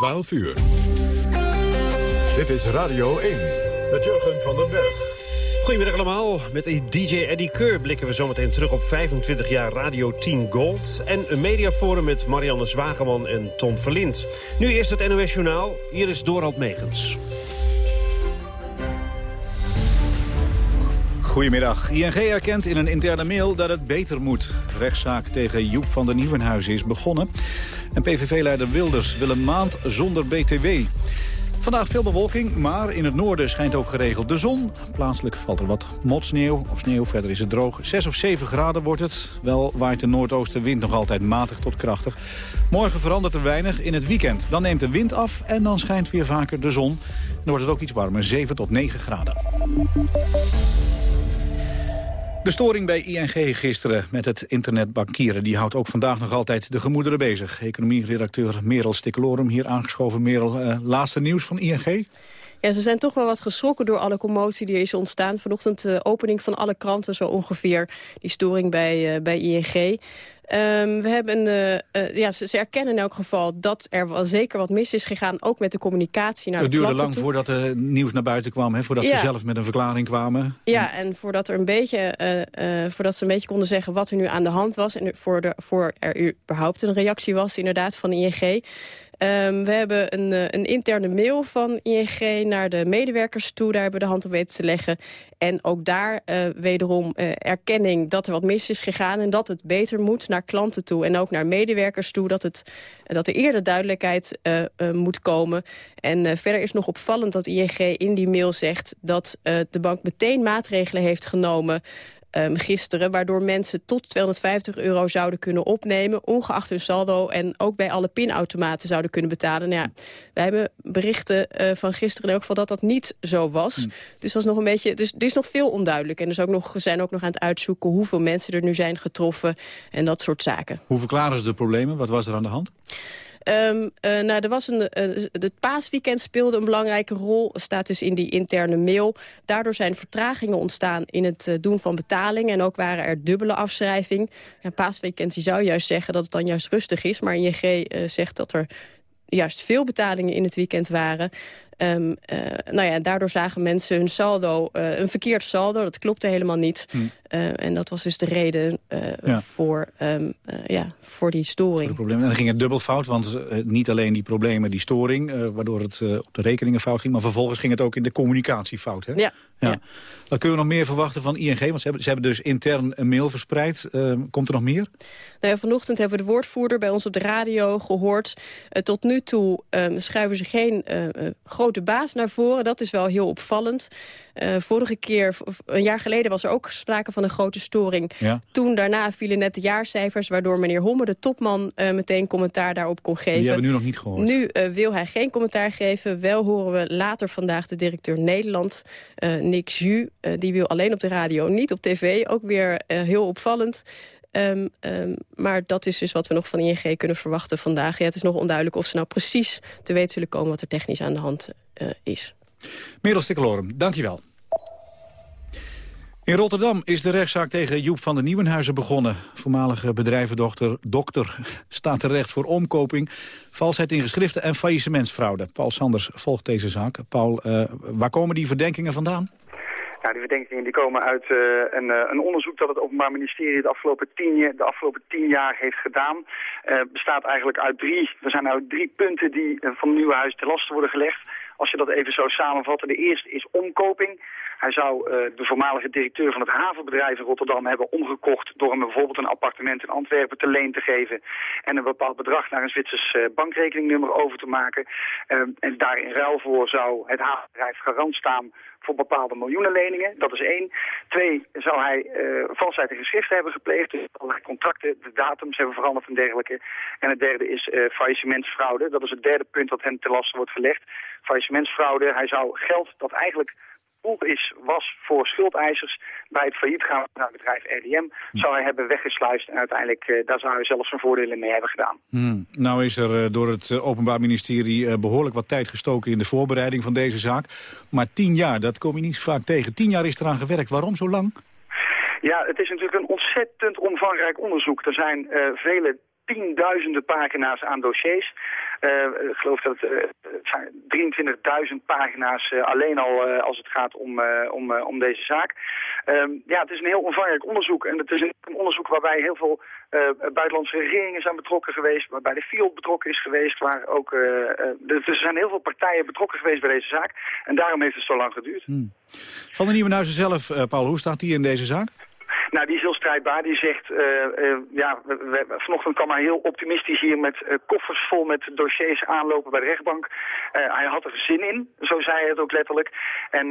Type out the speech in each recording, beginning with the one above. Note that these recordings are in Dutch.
12 uur. Dit is Radio 1 met Jurgen van den Berg. Goedemiddag allemaal. Met DJ Eddie Keur blikken we zometeen terug op 25 jaar Radio 10 Gold... en een mediaforum met Marianne Zwageman en Tom Verlind. Nu eerst het NOS Journaal. Hier is Dorald Megens. Goedemiddag. ING erkent in een interne mail dat het beter moet. Rechtszaak tegen Joep van der Nieuwenhuizen is begonnen. En PVV-leider Wilders wil een maand zonder BTW. Vandaag veel bewolking, maar in het noorden schijnt ook geregeld de zon. Plaatselijk valt er wat motsneeuw of sneeuw, verder is het droog. 6 of 7 graden wordt het. Wel waait de noordoostenwind nog altijd matig tot krachtig. Morgen verandert er weinig in het weekend. Dan neemt de wind af en dan schijnt weer vaker de zon. Dan wordt het ook iets warmer, 7 tot 9 graden. De storing bij ING gisteren met het internetbankieren... die houdt ook vandaag nog altijd de gemoederen bezig. Economie-redacteur Merel Stikkelorum hier aangeschoven. Merel, uh, laatste nieuws van ING? Ja, ze zijn toch wel wat geschrokken door alle commotie die is ontstaan. Vanochtend de opening van alle kranten zo ongeveer. Die storing bij, uh, bij ING. Um, we hebben, uh, uh, ja, ze, ze, erkennen in elk geval dat er wel zeker wat mis is gegaan. Ook met de communicatie naar het de duurde lang voordat er nieuws naar buiten kwam. Hè, voordat ja. ze zelf met een verklaring kwamen. Ja, en voordat, er een beetje, uh, voordat ze een beetje konden zeggen wat er nu aan de hand was. En voor, de, voor er überhaupt een reactie was inderdaad van ING. Um, we hebben een, een, interne mail van ING naar de medewerkers toe. Daar hebben we de hand op weten te leggen. En ook daar uh, wederom uh, erkenning dat er wat mis is gegaan... en dat het beter moet naar klanten toe en ook naar medewerkers toe... dat, het, dat er eerder duidelijkheid moet komen. En verder is nog opvallend dat ING in die mail zegt... dat de bank meteen maatregelen heeft genomen... Um, gisteren... waardoor mensen tot 250 euro zouden kunnen opnemen... ongeacht hun saldo en ook bij alle pinautomaten zouden kunnen betalen. Nou ja, wij hebben berichten uh, van gisteren in elk geval dat dat niet zo was. Mm. Dus, was nog een beetje, dus er is nog veel onduidelijk. En er is ook nog, zijn ook nog aan het uitzoeken hoeveel mensen er nu zijn getroffen... en dat soort zaken. Hoe verklaren ze de problemen? Wat was er aan de hand? Um, uh, nou, er uh, het paasweekend speelde een belangrijke rol. staat dus in die interne mail. Daardoor zijn vertragingen ontstaan in het uh, doen van betalingen. En ook waren er dubbele afschrijving. Paasweekend zou juist zeggen dat het dan juist rustig is. Maar ING zegt dat er juist veel betalingen in het weekend waren. Um, uh, nou ja, daardoor zagen mensen hun saldo, uh, een verkeerd saldo. Dat klopte helemaal niet. Hm. Uh, en dat was dus de reden ja. voor, um, ja, voor die storing. Voor en dan ging het dubbel fout, want niet alleen die problemen, die storing... waardoor het op de rekeningen fout ging... maar vervolgens ging het ook in de communicatie fout. Hè? Ja. Ja. ja. Wat kunnen we nog meer verwachten van ING? Want ze hebben, ze hebben dus intern een mail verspreid. komt er nog meer? Nou ja, vanochtend hebben we de woordvoerder bij ons op de radio gehoord. tot nu toe um, schuiven ze geen grote grote baas naar voren. Dat is wel heel opvallend. Uh, vorige keer, een jaar geleden, was er ook sprake van een grote storing. Ja. Toen daarna vielen net de jaarcijfers... waardoor meneer Homme, de topman, meteen commentaar daarop kon geven. Die hebben we nu nog niet gehoord. Nu wil hij geen commentaar geven. Wel horen we later vandaag de directeur Nederland, Nick Ju. die wil alleen op de radio, niet op tv. Ook weer heel opvallend. Um, um, maar dat is dus wat we nog van ING kunnen verwachten vandaag. Ja, het is nog onduidelijk of ze nou precies te weten zullen komen... wat er technisch aan de hand uh, is. Merel Stikkelorum, dankjewel. In Rotterdam is de rechtszaak tegen Joep van den Nieuwenhuizen begonnen. Voormalige bedrijvendochter dokter staat terecht voor omkoping... valsheid in geschriften en faillissementsfraude. Paul Sanders volgt deze zaak. Paul, uh, waar komen die verdenkingen vandaan? Nou, die verdenkingen die komen uit uh, een, uh, een, onderzoek dat het Openbaar Ministerie de afgelopen tien, de afgelopen tien jaar heeft gedaan. Uh, bestaat eigenlijk uit drie, er zijn nou drie punten die van Nieuwenhuis te lasten worden gelegd. Als je dat even zo samenvatten, de eerste is omkoping. Hij zou de voormalige directeur van het havenbedrijf in Rotterdam hebben omgekocht... door hem bijvoorbeeld een appartement in Antwerpen te leen te geven... en een bepaald bedrag naar een Zwitsers bankrekeningnummer over te maken. Uh, en daar in ruil voor zou het havenbedrijf garant staan voor bepaalde miljoenenleningen. Dat is één. Twee, zou hij uh, valsheid in geschriften hebben gepleegd. Dus allerlei contracten, de datums hebben veranderd en dergelijke. En het derde is uh, faillissementsfraude. Dat is het derde punt dat hem te lasten wordt gelegd. Faillissementsfraude. Hij zou geld dat eigenlijk is, was voor schuldeisers bij het failliet gaan van het bedrijf RDM, zou hij hebben weggesluist en uiteindelijk uh, daar zou hij zelfs zijn voordelen mee hebben gedaan. Hmm. Nou is er uh, door het uh, Openbaar Ministerie behoorlijk wat tijd gestoken in de voorbereiding van deze zaak. Maar tien jaar, dat kom je niet vaak tegen. Tien jaar is eraan gewerkt. Waarom zo lang? Ja, het is natuurlijk een ontzettend omvangrijk onderzoek. Er zijn vele tienduizenden pagina's aan dossiers. ik geloof dat het, zijn 23.000 pagina's alleen al als het gaat om, om, om deze zaak. Ehm, ja, het is een heel omvangrijk onderzoek. En het is een onderzoek waarbij heel veel buitenlandse regeringen zijn betrokken geweest. Waarbij de FIOD betrokken is geweest. Waar ook, er zijn heel veel partijen betrokken geweest bij deze zaak. En daarom heeft het zo lang geduurd. Hmm. Van de Nieuwenhuizen zelf, Paul, hoe staat die in deze zaak? Nou, die is heel strijdbaar. Die zegt, uh, uh, ja, vanochtend kwam hij heel optimistisch hier met uh, koffers vol met dossiers aanlopen bij de rechtbank. hij had er zin in, zo zei hij het ook letterlijk. En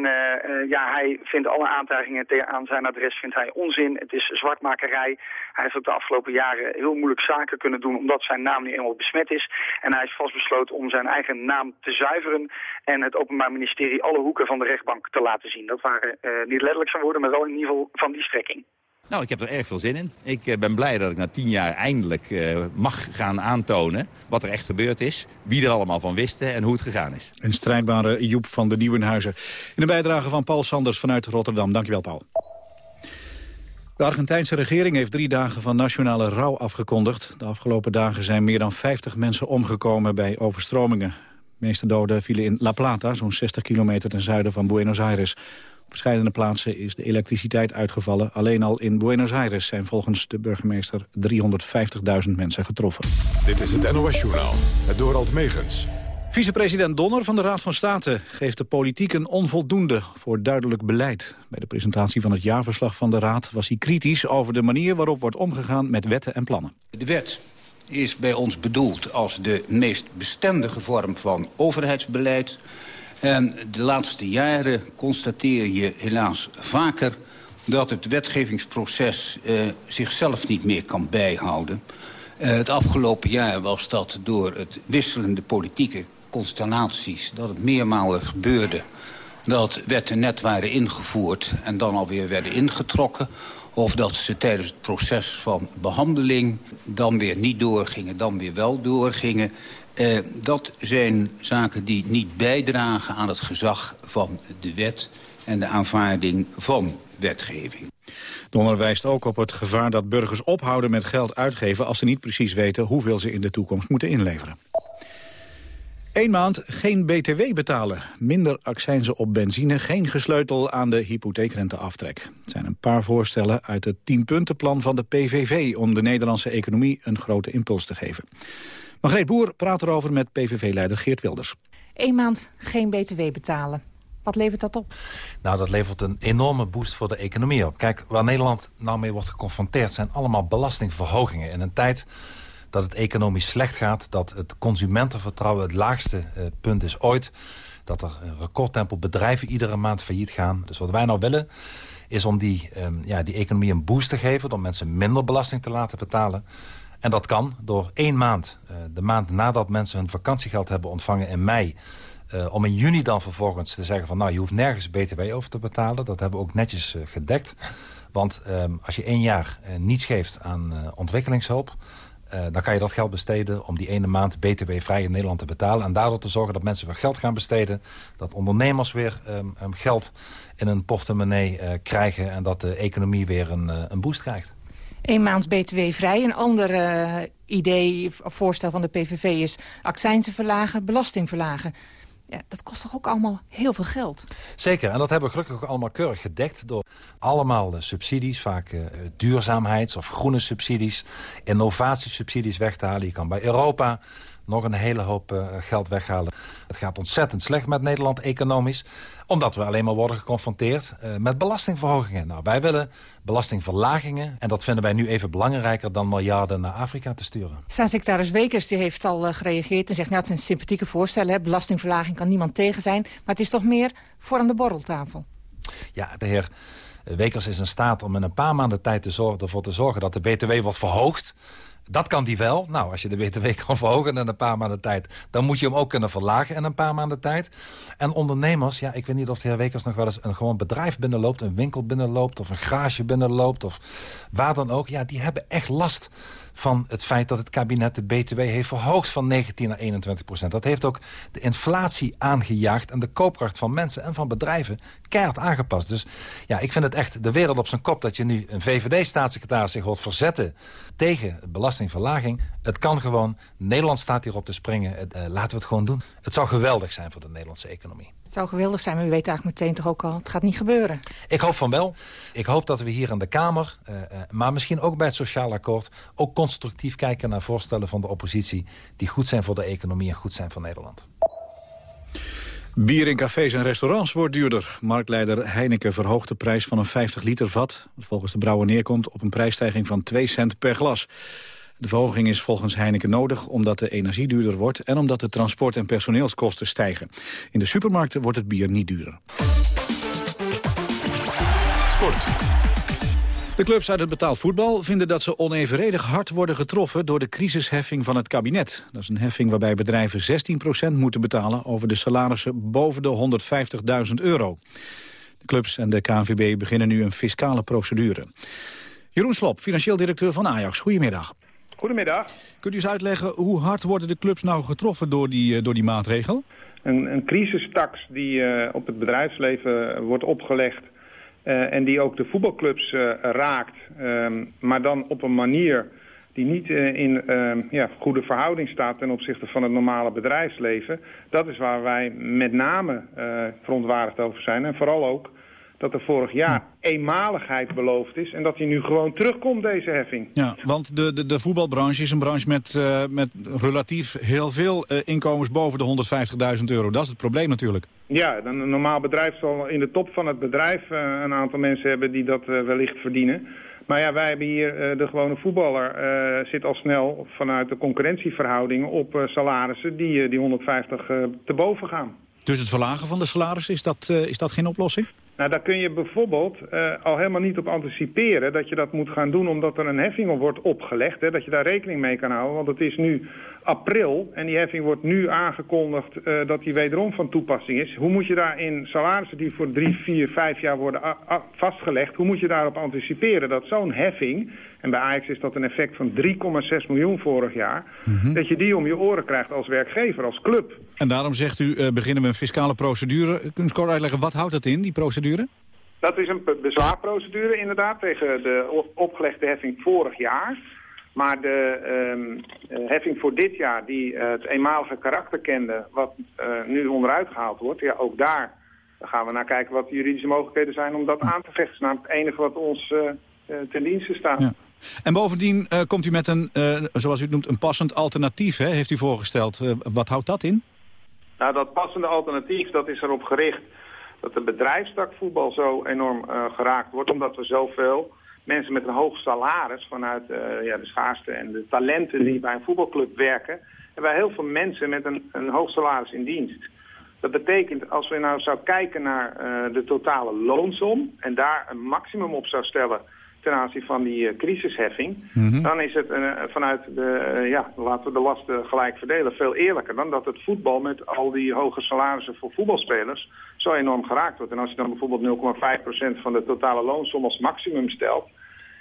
ja, hij vindt alle aantijgingen aan zijn adres vindt hij onzin. Het is zwartmakerij. Hij heeft ook de afgelopen jaren heel moeilijk zaken kunnen doen omdat zijn naam nu eenmaal besmet is. En hij is vastbesloten om zijn eigen naam te zuiveren en het Openbaar Ministerie alle hoeken van de rechtbank te laten zien. Dat waren niet letterlijk zijn woorden, maar wel in ieder geval van die strekking. Nou, ik heb er erg veel zin in. Ik eh, ben blij dat ik na tien jaar eindelijk uh, mag gaan aantonen wat er echt gebeurd is. Wie er allemaal van wisten en hoe het gegaan is. Een strijdbare Joep van de Nieuwenhuizen. In de bijdrage van Paul Sanders vanuit Rotterdam. Dankjewel, Paul. De Argentijnse regering heeft drie dagen van nationale rouw afgekondigd. De afgelopen dagen zijn meer dan 50 mensen omgekomen bij overstromingen. De meeste doden vielen in La Plata, zo'n 60 kilometer ten zuiden van Buenos Aires. Op verschillende plaatsen is de elektriciteit uitgevallen. Alleen al in Buenos Aires zijn volgens de burgemeester 350.000 mensen getroffen. Dit is het NOS-journaal, het Dorald Megens. Vicepresident Donner van de Raad van State geeft de politiek een onvoldoende voor duidelijk beleid. Bij de presentatie van het jaarverslag van de Raad was hij kritisch over de manier waarop wordt omgegaan met wetten en plannen. De wet is bij ons bedoeld als de meest bestendige vorm van overheidsbeleid en de laatste jaren constateer je helaas vaker dat het wetgevingsproces uh, zichzelf niet meer kan bijhouden. Uh, het afgelopen jaar was dat door het wisselende politieke constellaties... dat het meermalen gebeurde dat wetten net waren ingevoerd... en dan alweer werden ingetrokken. Of dat ze tijdens het proces van behandeling dan weer niet doorgingen, dan weer wel doorgingen. Uh, dat zijn zaken die niet bijdragen aan het gezag van de wet... en de aanvaarding van wetgeving. Donner wijst ook op het gevaar dat burgers ophouden met geld uitgeven... als ze niet precies weten hoeveel ze in de toekomst moeten inleveren. Eén maand geen BTW betalen. Minder accijnzen op benzine. Geen gesleutel aan de hypotheekrenteaftrek. Het zijn een paar voorstellen uit het tienpuntenplan van de PVV... om de Nederlandse economie een grote impuls te geven. Margreet Boer praat erover met PVV-leider Geert Wilders. Eén maand geen btw betalen. Wat levert dat op? Nou, dat levert een enorme boost voor de economie op. Kijk, waar Nederland nou mee wordt geconfronteerd... zijn allemaal belastingverhogingen. In een tijd dat het economisch slecht gaat... dat het consumentenvertrouwen het laagste uh, punt is ooit... dat er een recordtempo bedrijven iedere maand failliet gaan. Dus wat wij nou willen is om die, um, ja, die economie een boost te geven... door mensen minder belasting te laten betalen... En dat kan door één maand, uh, de maand nadat mensen hun vakantiegeld hebben ontvangen in mei... Uh, om in juni dan vervolgens te zeggen van... nou, je hoeft nergens btw over te betalen. Dat hebben we ook netjes uh, gedekt. Want um, als je één jaar niets geeft aan ontwikkelingshulp... dan kan je dat geld besteden om die ene maand btw-vrij in Nederland te betalen. En daardoor te zorgen dat mensen weer geld gaan besteden. Dat ondernemers weer um, um, geld in een portemonnee krijgen. En dat de economie weer een, een boost krijgt. Een maand btw-vrij. Een ander uh, idee of voorstel van de PVV is accijnsen verlagen, belasting verlagen. Ja, dat kost toch ook allemaal heel veel geld? Zeker, en dat hebben we gelukkig ook allemaal keurig gedekt... door allemaal subsidies, vaak uh, duurzaamheids- of groene subsidies... innovatiesubsidies weg te halen. Je kan bij Europa nog een hele hoop uh, geld weghalen. Het gaat ontzettend slecht met Nederland economisch omdat we alleen maar worden geconfronteerd uh, met belastingverhogingen. Nou, wij willen belastingverlagingen. En dat vinden wij nu even belangrijker dan miljarden naar Afrika te sturen. Staatssecretaris Wekers die heeft al uh, gereageerd en zegt... nou, het zijn sympathieke voorstellen. Hè? Belastingverlaging kan niemand tegen zijn. Maar het is toch meer voor aan de borreltafel. Ja, de heer Wekers is in staat om in een paar maanden tijd te zorgen, ervoor te zorgen... dat de BTW wordt verhoogd. Dat kan die wel. Nou, als je de BTW kan verhogen in een paar maanden tijd... dan moet je hem ook kunnen verlagen in een paar maanden tijd. En ondernemers, ja, ik weet niet of de heer Wekers nog wel eens... een gewoon bedrijf binnenloopt, een winkel binnenloopt... of een garage binnenloopt, of waar dan ook. Ja, die hebben echt last van het feit dat het kabinet de BTW heeft verhoogd van 19 naar 21 procent. Dat heeft ook de inflatie aangejaagd en de koopkracht van mensen en van bedrijven keihard aangepast. Dus ja, ik vind het echt de wereld op zijn kop dat je nu een VVD-staatssecretaris zich hoort verzetten tegen belasting belastingverlaging. Het kan gewoon. Nederland staat hierop te springen. Uh, laten we het gewoon doen. Het zou geweldig zijn voor de Nederlandse economie. Het zou geweldig zijn, maar u weet eigenlijk meteen toch ook al... het gaat niet gebeuren. Ik hoop van wel. Ik hoop dat we hier aan de Kamer, uh, uh, maar misschien ook bij het Sociaal Akkoord... ook constructief kijken naar voorstellen van de oppositie... die goed zijn voor de economie en goed zijn voor Nederland. Bier in cafés en restaurants wordt duurder. Marktleider Heineken verhoogt de prijs van een 50 liter vat... wat volgens de brouwer neerkomt op een prijsstijging van 2 cent per glas. De verhoging is volgens Heineken nodig omdat de energie duurder wordt... en omdat de transport- en personeelskosten stijgen. In de supermarkten wordt het bier niet duurder. Sport. De clubs uit het betaald voetbal vinden dat ze onevenredig hard worden getroffen door de crisisheffing van het kabinet. Dat is een heffing waarbij bedrijven 16% moeten betalen over de salarissen boven de 150.000 euro. De clubs en de KNVB beginnen nu een fiscale procedure. Jeroen Slop, financieel directeur van Ajax. Goedemiddag. Goedemiddag. Kunt u eens uitleggen hoe hard worden de clubs nou getroffen door die, eh, door die maatregel? Een, een crisistax die uh, op het bedrijfsleven wordt opgelegd... Uh, en die ook de voetbalclubs uh, raakt, um, maar dan op een manier die niet in ja, goede verhouding staat ten opzichte van het normale bedrijfsleven. Dat is waar wij met name verontwaardigd over zijn. En vooral ook dat er vorig jaar eenmaligheid beloofd is... en dat die nu gewoon terugkomt, deze heffing. Ja, want de, de, de voetbalbranche is een branche met, uh, met relatief heel veel uh, inkomens boven de 150.000 euro. Dat is het probleem natuurlijk. Ja, een normaal bedrijf zal in de top van het bedrijf uh, een aantal mensen hebben die dat wellicht verdienen. Maar ja, wij hebben hier, de gewone voetballer zit al snel vanuit de concurrentieverhoudingen op salarissen die, die 150 te boven gaan. Dus het verlagen van de salarissen, is dat, is dat geen oplossing? Nou, daar kun je bijvoorbeeld uh, al helemaal niet op anticiperen dat je dat moet gaan doen omdat er een heffing op wordt opgelegd. Hè, dat je daar rekening mee kan houden, want het is nu april en die heffing wordt nu aangekondigd uh, dat die wederom van toepassing is. Hoe moet je daar in salarissen die voor drie, vier, vijf jaar worden vastgelegd, hoe moet je daarop anticiperen dat zo'n heffing, en bij Ajax is dat een effect van 3,6 miljoen vorig jaar, mm -hmm. dat je die om je oren krijgt als werkgever, als club. En daarom zegt u, uh, beginnen we een fiscale procedure. Kunt u kort uitleggen, wat houdt dat in, die procedure? Dat is een bezwaarprocedure inderdaad tegen de opgelegde heffing vorig jaar. Maar de um, heffing voor dit jaar, die uh, het eenmalige karakter kende, wat uh, nu onderuit gehaald wordt, ja, ook daar gaan we naar kijken wat de juridische mogelijkheden zijn om dat aan te vechten. Dat is namelijk het enige wat ons uh, ten dienste staat. Ja. En bovendien komt u met een, zoals u noemt, een passend alternatief, hè, heeft u voorgesteld. wat houdt dat in? Nou, dat passende alternatief, dat is erop gericht dat de bedrijfstak voetbal zo enorm geraakt wordt, omdat we zoveel mensen met een hoog salaris vanuit ja, de schaarste en de talenten die bij een voetbalclub werken, hebben wij heel veel mensen met een, een hoog salaris in dienst. Dat betekent, als we nou zou kijken naar de totale loonsom en daar een maximum op zou stellen ten aanzien van die uh, crisisheffing, mm -hmm. dan is het vanuit de, ja, laten we de lasten gelijk verdelen, veel eerlijker dan dat het voetbal met al die hoge salarissen voor voetbalspelers zo enorm geraakt wordt. En als je dan bijvoorbeeld 0,5% van de totale loonsom als maximum stelt,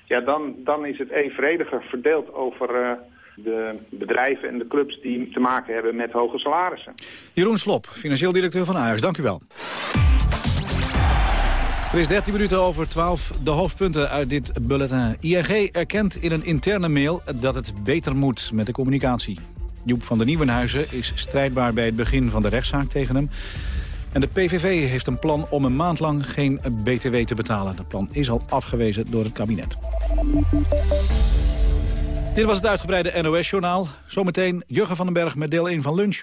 ja, dan, dan is het evenrediger verdeeld over de bedrijven en de clubs die te maken hebben met hoge salarissen. Jeroen Slop, financieel directeur van Ajax, dank u wel. Er is 13 minuten over 12 de hoofdpunten uit dit bulletin. ING erkent in een interne mail dat het beter moet met de communicatie. Joep van der Nieuwenhuizen is strijdbaar bij het begin van de rechtszaak tegen hem. En de PVV heeft een plan om een maand lang geen BTW te betalen. Dat plan is al afgewezen door het kabinet. Dit was het uitgebreide NOS-journaal. Zometeen Jurgen van den Berg met deel 1 van lunch.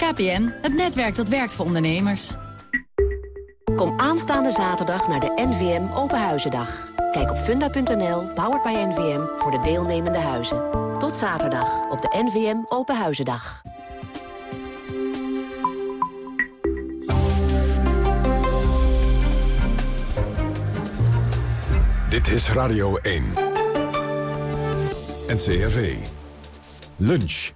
KPN, het netwerk dat werkt voor ondernemers. Kom aanstaande zaterdag naar de NVM Openhuizendag. Kijk op funda.nl, powered by NVM, voor de deelnemende huizen. Tot zaterdag op de NVM Openhuizendag. Dit is Radio 1. NCRV. Lunch.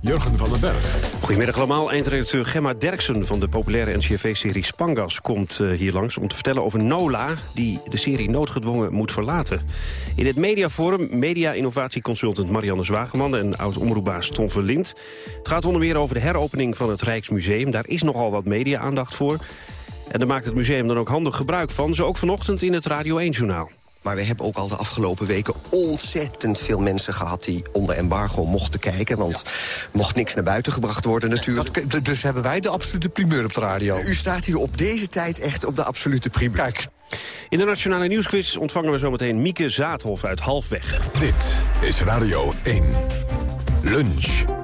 Jurgen van den Berg. Goedemiddag allemaal. Eindredacteur Gemma Derksen van de populaire NCRV-serie Spangas... komt uh, hier langs om te vertellen over Nola... die de serie noodgedwongen moet verlaten. In het mediaforum media-innovatieconsultant Marianne Zwageman... en oud-omroepbaas Tom Verlind. Het gaat onder meer over de heropening van het Rijksmuseum. Daar is nogal wat media-aandacht voor. En daar maakt het museum dan ook handig gebruik van. Zo ook vanochtend in het Radio 1-journaal. Maar we hebben ook al de afgelopen weken ontzettend veel mensen gehad... die onder embargo mochten kijken, want mocht niks naar buiten gebracht worden natuurlijk. Dus hebben wij de absolute primeur op de radio? U staat hier op deze tijd echt op de absolute primeur. Kijk. In de Nationale Nieuwsquiz ontvangen we zometeen Mieke Zaadhof uit Halfweg. Dit is Radio 1. Lunch.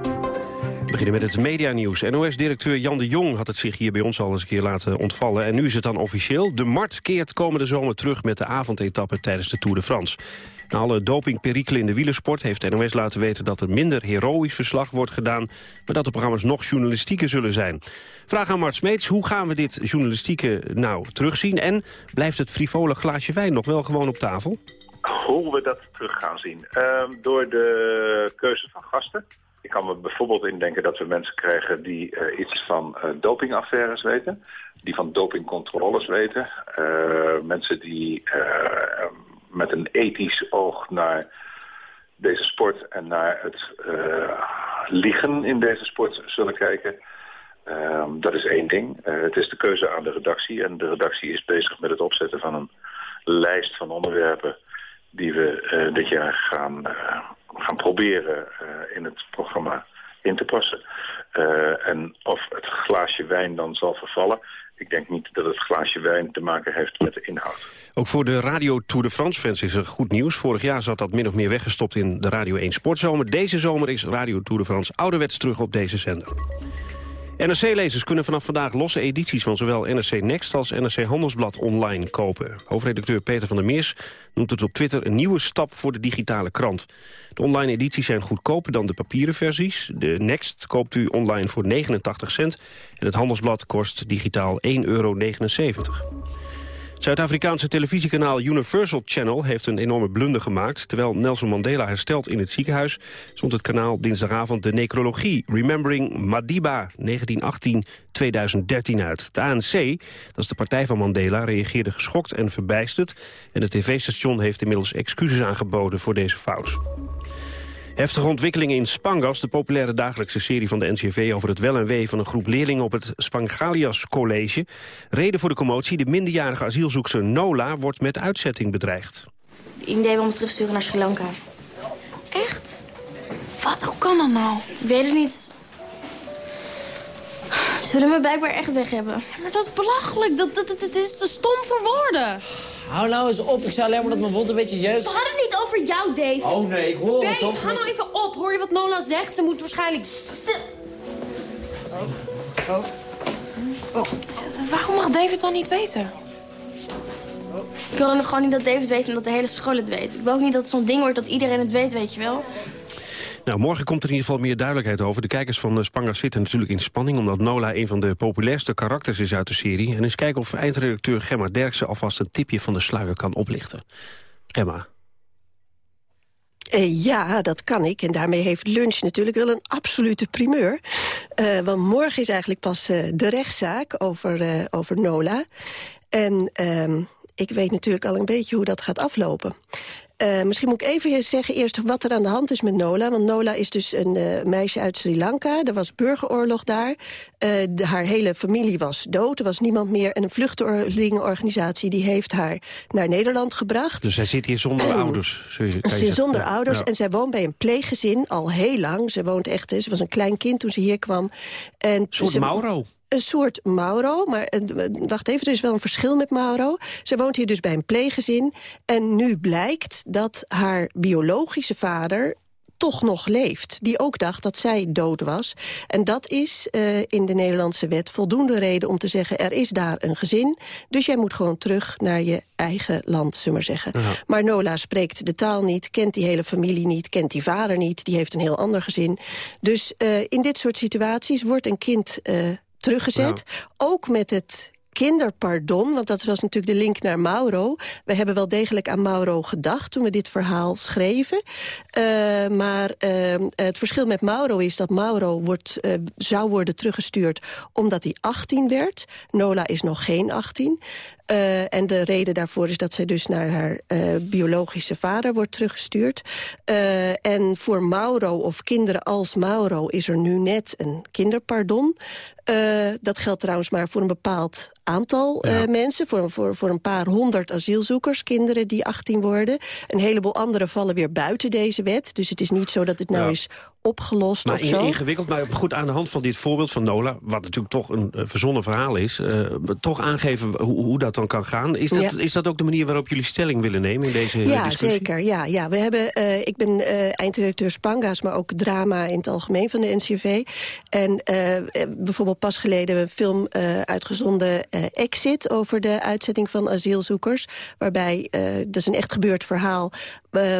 We beginnen met het medianieuws. NOS-directeur Jan de Jong had het zich hier bij ons al eens een keer laten ontvallen. En nu is het dan officieel. De Mart keert komende zomer terug met de avondetappe tijdens de Tour de France. Na alle dopingperikelen in de wielersport heeft NOS laten weten dat er minder heroïsch verslag wordt gedaan, maar dat de programma's nog journalistieker zullen zijn. Vraag aan Mart Smeets, hoe gaan we dit journalistieke nou terugzien en blijft het frivole glaasje wijn nog wel gewoon op tafel? Hoe we dat terug gaan zien? Uh, door de keuze van gasten. Ik kan me bijvoorbeeld indenken dat we mensen krijgen die uh, iets van uh, dopingaffaires weten. Die van dopingcontroles weten. Uh, mensen die met een ethisch oog naar deze sport en naar het liegen in deze sport zullen kijken. Ehm, dat is één ding. het is de keuze aan de redactie. En de redactie is bezig met het opzetten van een lijst van onderwerpen die we dit jaar gaan gaan proberen uh, in het programma in te passen. Uh, en of het glaasje wijn dan zal vervallen... Ik denk niet dat het glaasje wijn te maken heeft met de inhoud. Ook voor de Radio Tour de France fans is er goed nieuws. Vorig jaar zat dat min of meer weggestopt in de Radio 1 Sportzomer. Deze zomer is Radio Tour de France ouderwets terug op deze zender. NRC-lezers kunnen vanaf vandaag losse edities van zowel NRC Next als NRC Handelsblad online kopen. Hoofdredacteur Peter van der Meers noemt het op Twitter een nieuwe stap voor de digitale krant. De online edities zijn goedkoper dan de papieren versies. De Next koopt u online voor 89 cent en het Handelsblad kost digitaal 1,79 euro. Zuid-Afrikaanse televisiekanaal Universal Channel heeft een enorme blunder gemaakt. Terwijl Nelson Mandela herstelt in het ziekenhuis... zond het kanaal dinsdagavond de necrologie Remembering Madiba 1918-2013 uit. Het ANC, dat is de partij van Mandela, reageerde geschokt en verbijsterd. En het tv-station heeft inmiddels excuses aangeboden voor deze fout. Heftige ontwikkelingen in Spangas, de populaire dagelijkse serie van de NCV... over het wel en wee van een groep leerlingen op het Spangalias College. Reden voor de commotie, de minderjarige asielzoekster Nola wordt met uitzetting bedreigd. Idee om terug te sturen naar Sri Lanka. Echt? Wat, hoe kan dat nou? Ik weet het niet. Ze willen me blijkbaar echt weg hebben. Maar dat is belachelijk. Dat, dat, dat, dat is te stom voor woorden. Hou nou eens op. Ik zei alleen maar dat mijn wond een beetje jeukt. We hadden het niet over jou, Dave. Oh nee, ik hoor Dave, het toch. ga nou even op. Hoor je wat Nola zegt? Ze moet waarschijnlijk... Oh. Oh. oh. Waarom mag David dan niet weten? Ik wil gewoon niet dat David weet en dat de hele school het weet. Ik wil ook niet dat het zo'n ding wordt dat iedereen het weet, weet je wel. Nou, morgen komt er in ieder geval meer duidelijkheid over. De kijkers van Spanga zitten natuurlijk in spanning... omdat Nola een van de populairste karakters is uit de serie. En eens kijken of eindredacteur Gemma Derksen... alvast een tipje van de sluier kan oplichten. Gemma. Uh, ja, dat kan ik. En daarmee heeft lunch natuurlijk wel een absolute primeur. Uh, want morgen is eigenlijk pas uh, de rechtszaak over, over Nola. En ehm, ik weet natuurlijk al een beetje hoe dat gaat aflopen. Uh, misschien moet ik even zeggen eerst wat er aan de hand is met Nola. Want Nola is dus een uh, meisje uit Sri Lanka. Er was burgeroorlog daar. Uh, de, haar hele familie was dood. Er was niemand meer. En een vluchtelingenorganisatie die heeft haar naar Nederland gebracht. Dus zij zit hier zonder ouders? Ze zonder ja. ouders. Ja. En zij woont bij een pleeggezin al heel lang. Ze woont echt, ze was een klein kind toen ze hier kwam. En een soort ze, Mauro? Een soort Mauro, maar eh, wacht even, er is wel een verschil met Mauro. Ze woont hier dus bij een pleeggezin. En nu blijkt dat haar biologische vader toch nog leeft. Die ook dacht dat zij dood was. En dat is uh, in de Nederlandse wet voldoende reden om te zeggen... er is daar een gezin, dus jij moet gewoon terug naar je eigen land, zullen maar zeggen. Ja. Maar Nola spreekt de taal niet, kent die hele familie niet... kent die vader niet, die heeft een heel ander gezin. Dus uh, in dit soort situaties wordt een kind... Uh, teruggezet. Ja. Ook met het kinderpardon, want dat was natuurlijk de link naar Mauro. We hebben wel degelijk aan Mauro gedacht toen we dit verhaal schreven. Uh, maar uh, het verschil met Mauro is dat Mauro wordt, uh, zou worden teruggestuurd omdat hij 18 werd. Nola is nog geen 18. Uh, en de reden daarvoor is dat zij dus naar haar uh, biologische vader wordt teruggestuurd. Uh, en voor Mauro of kinderen als Mauro is er nu net een kinderpardon. dat geldt trouwens maar voor een bepaald aantal ja. mensen. Voor, voor, voor een paar honderd asielzoekers, kinderen die 18 worden. Een heleboel anderen vallen weer buiten deze wet. Dus het is niet zo dat het nou ja. is opgelost maar of zo. ingewikkeld, maar goed aan de hand van dit voorbeeld van Nola... wat natuurlijk toch een verzonnen verhaal is... Toch aangeven hoe, hoe, dat dan kan gaan. Is dat, ja. is dat ook de manier waarop jullie stelling willen nemen in deze ja, discussie? Zeker, ja, ja. We hebben, uh, ik ben eindredacteur Spanga's, maar ook drama in het algemeen van de NCV. En bijvoorbeeld pas geleden een film uitgezonden Exit... over de uitzetting van asielzoekers. Waarbij, dat is een echt gebeurd verhaal...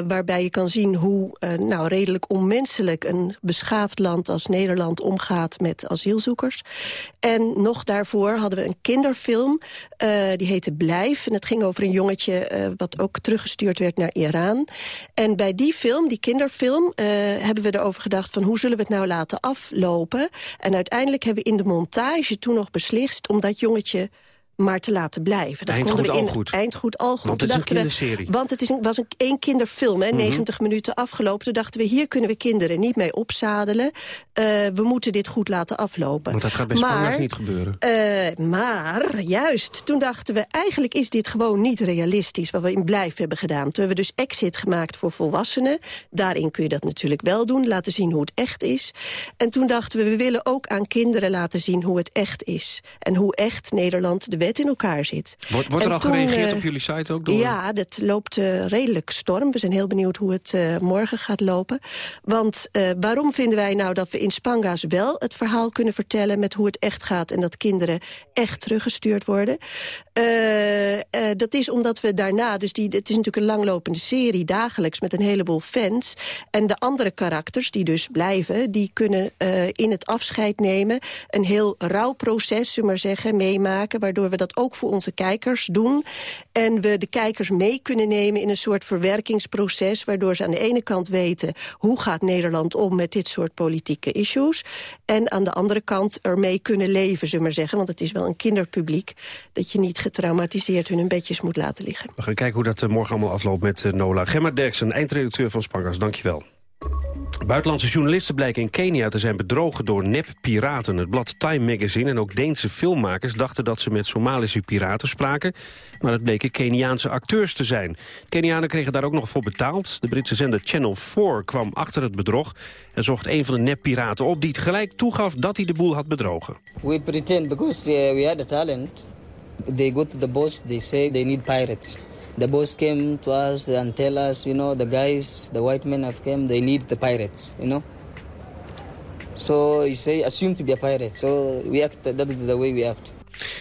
waarbij je kan zien hoe nou, redelijk onmenselijk... een beschaafd land als Nederland omgaat met asielzoekers. En nog daarvoor hadden we een kinderfilm, uh, die heette Blijf. En het ging over een jongetje uh, wat ook teruggestuurd werd naar Iran. En bij die film, die kinderfilm, uh, hebben we erover gedacht... van hoe zullen we het nou laten aflopen? En uiteindelijk hebben we in de montage toen nog beslist... om dat jongetje maar te laten blijven. Dat eind goed, we in, al goed. Eind goed, al goed. Want het is een kinderserie. We, want het is een, was een, één kinderfilm, hè, mm -hmm. 90 minuten afgelopen. Toen dachten we, hier kunnen we kinderen niet mee opzadelen. Uh, we moeten dit goed laten aflopen. Maar dat gaat bij Spanjaards niet gebeuren. Uh, maar, juist, toen dachten we... eigenlijk is dit gewoon niet realistisch, wat we in Blijf hebben gedaan. Toen hebben we dus Exit gemaakt voor volwassenen. Daarin kun je dat natuurlijk wel doen, laten zien hoe het echt is. En toen dachten we, we willen ook aan kinderen laten zien hoe het echt is. En hoe echt Nederland de wet in elkaar zit. Wordt, wordt er al toen, gereageerd op jullie site ook? Door? Ja, dat loopt uh, redelijk storm. We zijn heel benieuwd hoe het uh, morgen gaat lopen. Want waarom vinden wij nou dat we in Spanga's wel het verhaal kunnen vertellen... met hoe het echt gaat en dat kinderen echt teruggestuurd worden? dat is omdat we daarna, dus die, het is natuurlijk een langlopende serie... dagelijks met een heleboel fans. En de andere karakters die dus blijven... die kunnen in het afscheid nemen een heel rauw proces, zullen maar zeggen, meemaken... waardoor we dat ook voor onze kijkers doen. En we de kijkers mee kunnen nemen in een soort verwerkingsproces... waardoor ze aan de ene kant weten... hoe gaat Nederland om met dit soort politieke issues... en aan de andere kant ermee kunnen leven, zullen we maar zeggen. Want het is wel een kinderpubliek... dat je niet getraumatiseerd hun in bedjes moet laten liggen. We gaan kijken hoe dat morgen allemaal afloopt met uh, Nola. Gemma Derksen, eindredacteur van Spangas, dankjewel. Buitenlandse journalisten blijken in Kenia te zijn bedrogen door nep-piraten. Het blad Time Magazine en ook Deense filmmakers dachten dat ze met Somalische piraten spraken. Maar het bleken Keniaanse acteurs te zijn. Kenianen kregen daar ook nog voor betaald. De Britse zender Channel 4 kwam achter het bedrog en zocht een van de nep-piraten op die tegelijk toegaf dat hij de boel had bedrogen. We pretend because we had the talent. They go to the boss, they say they need pirates. The boss came to us and tell us, you know, the guys, the white men have come, they need the pirates, you know. So he say, assume to be a pirate. So we act, that is the way we act.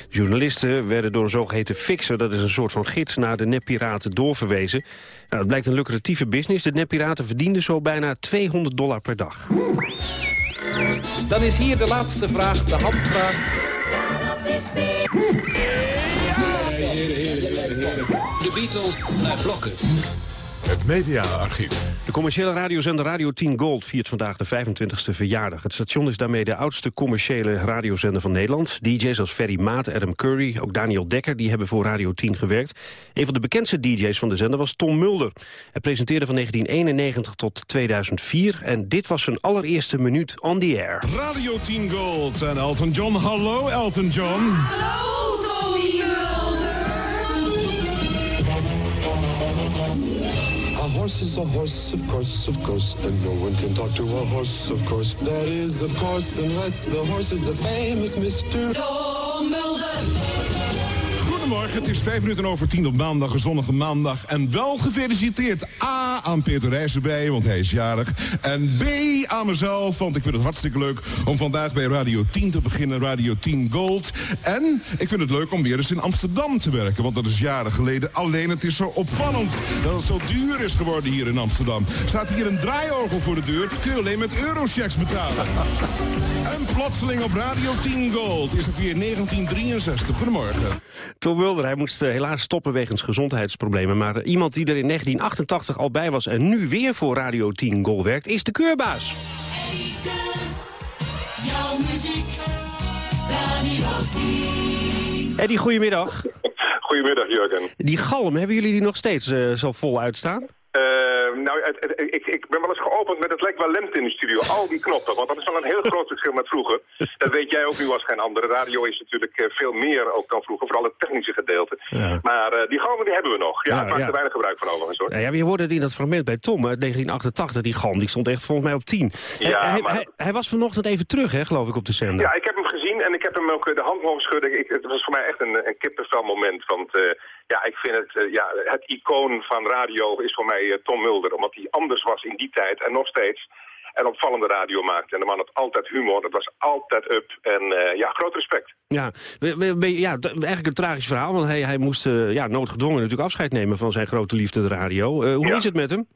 Journalisten werden door een zogeheten fixer, dat is een soort van gids, naar de neppiraten doorverwezen. Nou, dat blijkt een lucratieve business. De neppiraten verdienden zo bijna 200 dollar per dag. Dan is hier de laatste vraag, de handvraag. De Beatles naar blokken. Het mediaarchief. De commerciële radiozender Radio 10 Gold viert vandaag de 25e verjaardag. Het station is daarmee de oudste commerciële radiozender van Nederland. DJ's als Ferry Maat, Adam Curry, ook Daniel Dekker... die hebben voor Radio 10 gewerkt. Een van de bekendste DJ's van de zender was Tom Mulder. Hij presenteerde van 1991 tot 2004... en dit was zijn allereerste minuut on the air. Radio 10 Gold en Elton John. Hallo, Elton John. Hallo, horse is a horse, of course, of course. And no one can talk to a horse, of course. That is, of course, unless the horse is the famous Mr. Tom Goedemorgen, het is vijf minuten over tien op maandag, een zonnige maandag. En wel gefeliciteerd A aan Peter Rijzenbrij, want hij is jarig. En B aan mezelf, want ik vind het hartstikke leuk om vandaag bij Radio 10 te beginnen. Radio 10 Gold. En ik vind het leuk om weer eens in Amsterdam te werken, want dat is jaren geleden. Alleen het is zo opvallend dat het zo duur is geworden hier in Amsterdam. Staat hier een draaiorgel voor de deur, kun je alleen met eurochecks betalen. En plotseling op Radio 10 Gold is het weer 1963. Goedemorgen. Tom Mulder, hij moest eh, helaas stoppen wegens gezondheidsproblemen. Maar iemand die er in 1988 al bij was en nu weer voor Radio 10 Goal werkt, is de keurbaas. Jouw muziek, Radio 10. Eddie, goedemiddag. Goedemiddag, Jurgen. Die galm, hebben jullie die nog steeds eh, zo vol uitstaan? Eh, nou, het, het- ik, ik ben wel eens geopend met het lijkt wel lente in de studio. Al die knoppen, want dat is wel een heel groot verschil met vroeger. Dat weet jij ook nu als geen andere. Radio is natuurlijk eh, veel meer ook dan vroeger, vooral het technische gedeelte. Ja. Maar eh, die galmen die hebben we nog. Ja, Ja, ik maak ja. er weinig gebruik van overigens hoor. Ja, je hoorde het in dat fragment bij Tom uit 1988. Die galm die stond echt volgens mij op 10. Ja, hij, maar- hij, hij was vanochtend even terug, hè, geloof ik, op de zender. Ja, ik heb hem gezien en ik heb hem ook de hand mogen schudden. Ik, het was voor mij echt een, een kippenvel moment. Want ja, ik vind het, eh, ja, het icoon van radio is voor mij eh, Tom Mulder. Omdat hij anders was in die tijd en nog steeds een opvallende radio maakte. En de man had altijd humor, dat was altijd up. En eh, ja, groot respect. Ja, ja eigenlijk een tragisch verhaal. Want hij, hij moest ja, noodgedwongen natuurlijk afscheid nemen van zijn grote liefde, de radio. Hoe Ja. is het met hem?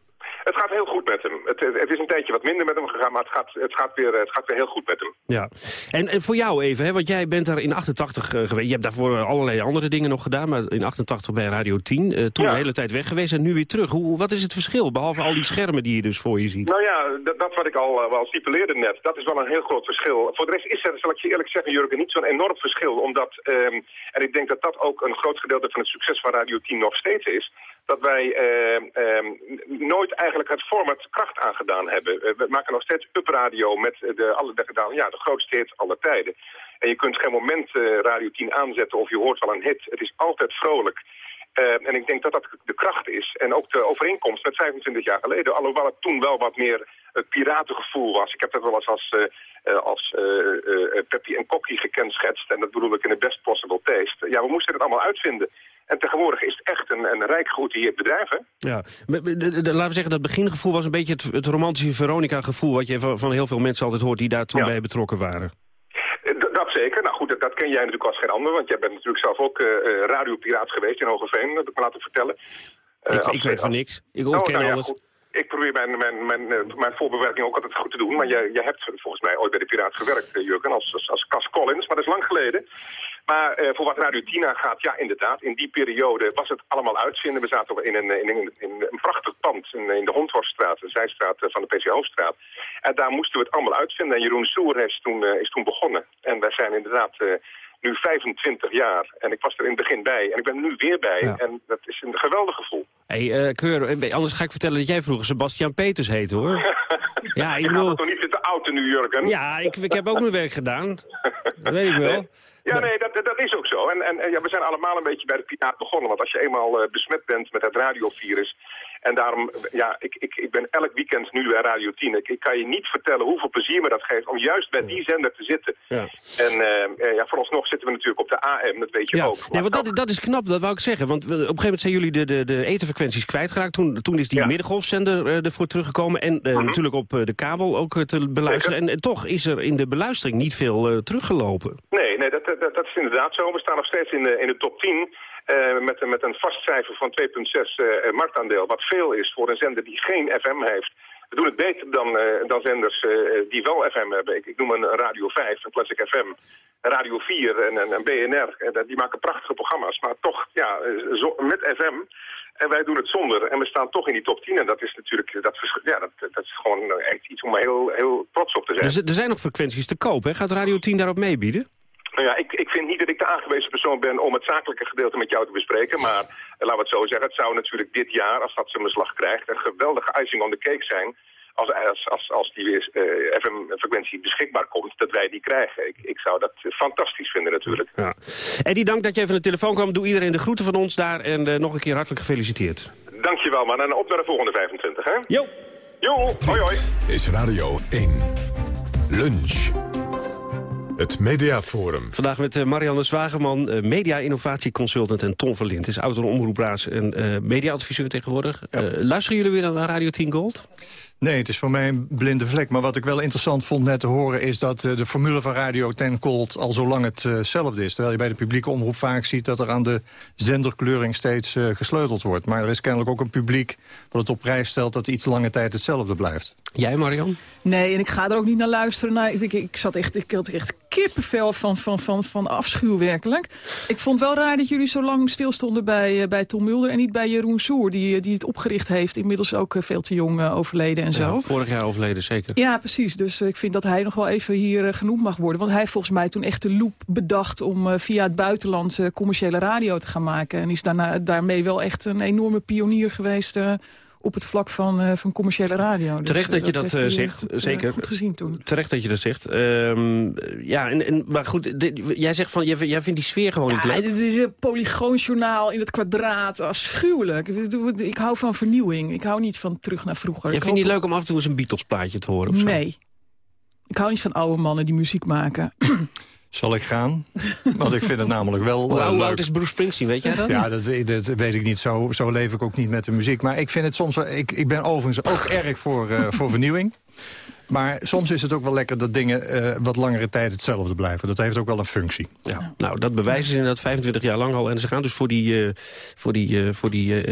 Gaat heel goed met hem. Het, het, is een tijdje wat minder met hem gegaan, maar het gaat, het gaat, weer, het gaat weer heel goed met hem. Ja. En, en voor jou even, hè, want jij bent daar in 88 eh, geweest. Je hebt daarvoor allerlei andere dingen nog gedaan, maar in 88 bij Radio 10. eh, toen Ja. een hele tijd weg geweest en nu weer terug. Hoe, wat is het verschil, behalve al die schermen die je dus voor je ziet? Nou ja, dat, dat wat ik al eh, wel stipuleerde net, dat is wel een heel groot verschil. Voor de rest is er, zal ik je eerlijk zeggen, Jurgen, niet zo'n enorm verschil. Omdat, ehm, en ik denk dat dat ook een groot gedeelte van het succes van Radio 10 nog steeds is, dat wij ehm, ehm, nooit eigenlijk het format kracht aangedaan hebben. Eh, we maken nog steeds upradio met eh, de, alle, de, ja, de grootste hits aller tijden. En je kunt geen moment eh, Radio 10 aanzetten of je hoort wel een hit. Het is altijd vrolijk. Eh, en ik denk dat dat de kracht is. En ook de overeenkomst met 25 jaar geleden. Alhoewel het toen wel wat meer het piratengevoel was. Ik heb dat wel eens als, als Peppy en Kokkie gekenschetst. En dat bedoel ik in de best possible taste. Ja, we moesten het allemaal uitvinden. En tegenwoordig is het echt een, een rijk geoutilleerd bedrijf, hè? Ja, de- de- laten we zeggen dat begingevoel was een beetje het, het romantische Veronica-gevoel... wat je van, van heel veel mensen altijd hoort die daar toen bij betrokken waren. Eh, d- Dat zeker. Nou goed, dat, dat ken jij natuurlijk als geen ander. Want jij bent natuurlijk zelf ook eh, eh, radiopiraat geweest in Hogeveen. Dat heb ik me laten vertellen. Ik, weet van niks. Ik Oh, ontken nou alles. Ik probeer mijn, mijn, mijn, mijn voorbewerking ook altijd goed te doen. Maar jij, jij hebt volgens mij ooit bij de Piraat gewerkt, Jurgen, als, als, als Cas Collins. Maar dat is lang geleden. Maar eh, voor wat Radio Tina gaat, ja inderdaad, in die periode was het allemaal uitvinden. We zaten in een, in een, in een prachtig pand in, in de Hondhorststraat, de zijstraat eh, van de PC Hoofdstraat. En daar moesten we het allemaal uitvinden. En Jeroen Soer is toen, eh, is toen begonnen. En wij zijn inderdaad nu 25 jaar. En ik was er in het begin bij. En ik ben er nu weer bij. En dat is een geweldig gevoel. Hey, Keur, anders ga ik vertellen dat jij vroeger Sebastian Peters heette, hoor. ja, ik bedoel... nu, Jurgen? Ja, ik, ik heb ook mijn werk gedaan. Dat weet ik wel. Ja, nee, dat, dat- is ook zo. En, en, en ja, we zijn allemaal een beetje bij de piraat begonnen. Want als je eenmaal eh, besmet bent met het radiovirus... En daarom, ja, ik, ik, ik ben elk weekend nu bij Radio 10. Ik, ik kan je niet vertellen hoeveel plezier me dat geeft om juist bij die zender te zitten. Ja. En eh, eh, ja, vooralsnog zitten we natuurlijk op de AM, dat weet je Ja, ook. nee, want dat, dat is knap, dat wou ik zeggen. Want we- op een gegeven moment zijn jullie de, de, de etenfrequenties kwijtgeraakt. Toen, toen is die middengolfzender eh, ervoor teruggekomen. En Mhm. eh, natuurlijk op eh, de kabel ook eh, te beluisteren. En, en toch is er in de beluistering niet veel eh, teruggelopen. Nee, nee dat, dat, dat is inderdaad zo. We staan nog steeds in de, in de top 10. Eh, met, met een vast cijfer van 2,6 eh, marktaandeel. Wat veel is voor een zender die geen FM heeft. We doen het beter dan, eh, dan zenders eh, die wel FM hebben. Ik, ik noem een Radio 5, een Classic FM, Radio 4 en BNR. En dat- die maken prachtige programma's. Maar toch, ja, eh, met FM. En wij doen het zonder. En we staan toch in die top 10. En dat is natuurlijk, dat, ja, dat, dat is gewoon echt iets om heel, heel trots op te zijn. Dus er zijn nog frequenties te koop, hè? Gaat Radio 10 daarop meebieden? Nou ja, ik, ik vind niet dat ik de aangewezen persoon ben om het zakelijke gedeelte met jou te bespreken. Maar eh, laten we het zo zeggen, het zou natuurlijk dit jaar, als dat zijn beslag krijgt, een geweldige icing on the cake zijn. Als, als, als, als die eh, FM-frequentie beschikbaar komt, dat wij die krijgen. Ik, ik zou dat eh, fantastisch vinden natuurlijk. Eddie, dank dat je even aan de telefoon kwam. Doe iedereen de groeten van ons daar. En eh, nog een keer hartelijk gefeliciteerd. Dankjewel. Dankjewel, man. En op naar de volgende 25, hè? Jo. Jo, hoi hoi. Is Radio 1. Lunch. Het Mediaforum. Vandaag met uh, Marianne Zwageman, uh, media-innovatieconsultant... en Ton Verlint, is oud-omroepraas en uh, mediaadviseur tegenwoordig. luisteren jullie weer naar Radio 10 Gold? Nee, het is voor mij een blinde vlek. Maar wat ik wel interessant vond net te horen... is dat de formule van Radio 10 Gold al zo lang hetzelfde is. Terwijl je bij de publieke omroep vaak ziet... dat er aan de zenderkleuring steeds gesleuteld wordt. Maar er is kennelijk ook een publiek wat het op prijs stelt... dat iets lange tijd hetzelfde blijft. Jij, Marian? Nee, en ik ga er ook niet naar luisteren. Nou, ik, ik, zat echt, ik had echt kippenvel van, van, van, van afschuw werkelijk. Ik vond wel raar dat jullie zo lang stilstonden bij, bij Tom Mulder... en niet bij Jeroen Soer, die, die het opgericht heeft. Inmiddels ook veel te jong overleden en zo. Ja, vorig jaar overleden, zeker. Ja, precies. Dus ik vind dat hij nog wel even hier genoemd mag worden. Want hij heeft volgens mij toen echt de loop bedacht... om via het buitenland commerciële radio te gaan maken. En is daarna, daarmee wel echt een enorme pionier geweest op het vlak van, uh, van commerciële radio. Dus, Terecht dat je dat, dat zegt, goed, zeker. goed gezien toen. Terecht dat je dat zegt. Um, ja, en, en, maar goed, dit, jij zegt van, jij, jij vindt die sfeer gewoon ja, niet leuk. dit is een polygoonjournaal in het kwadraat, afschuwelijk. Ik hou van vernieuwing, ik hou niet van terug naar vroeger. Jij vindt het niet leuk om af en toe eens een Beatles plaatje te horen? Of zo? Nee. Ik hou niet van oude mannen die muziek maken. Zal ik gaan? Want ik vind het namelijk wel Hoe uh, leuk. oud is Bruce Springsteen, weet jij dat? Ja, dat, dat, weet ik niet. Zo, zo leef ik ook niet met de muziek. Maar ik vind het soms... Ik, ik ben overigens ook erg voor, uh, voor vernieuwing. Maar soms is het ook wel lekker dat dingen uh, wat langere tijd hetzelfde blijven. Dat heeft ook wel een functie. Ja. Nou, dat bewijzen ze inderdaad 25 jaar lang al. En ze gaan dus voor die, uh, voor die, uh, voor die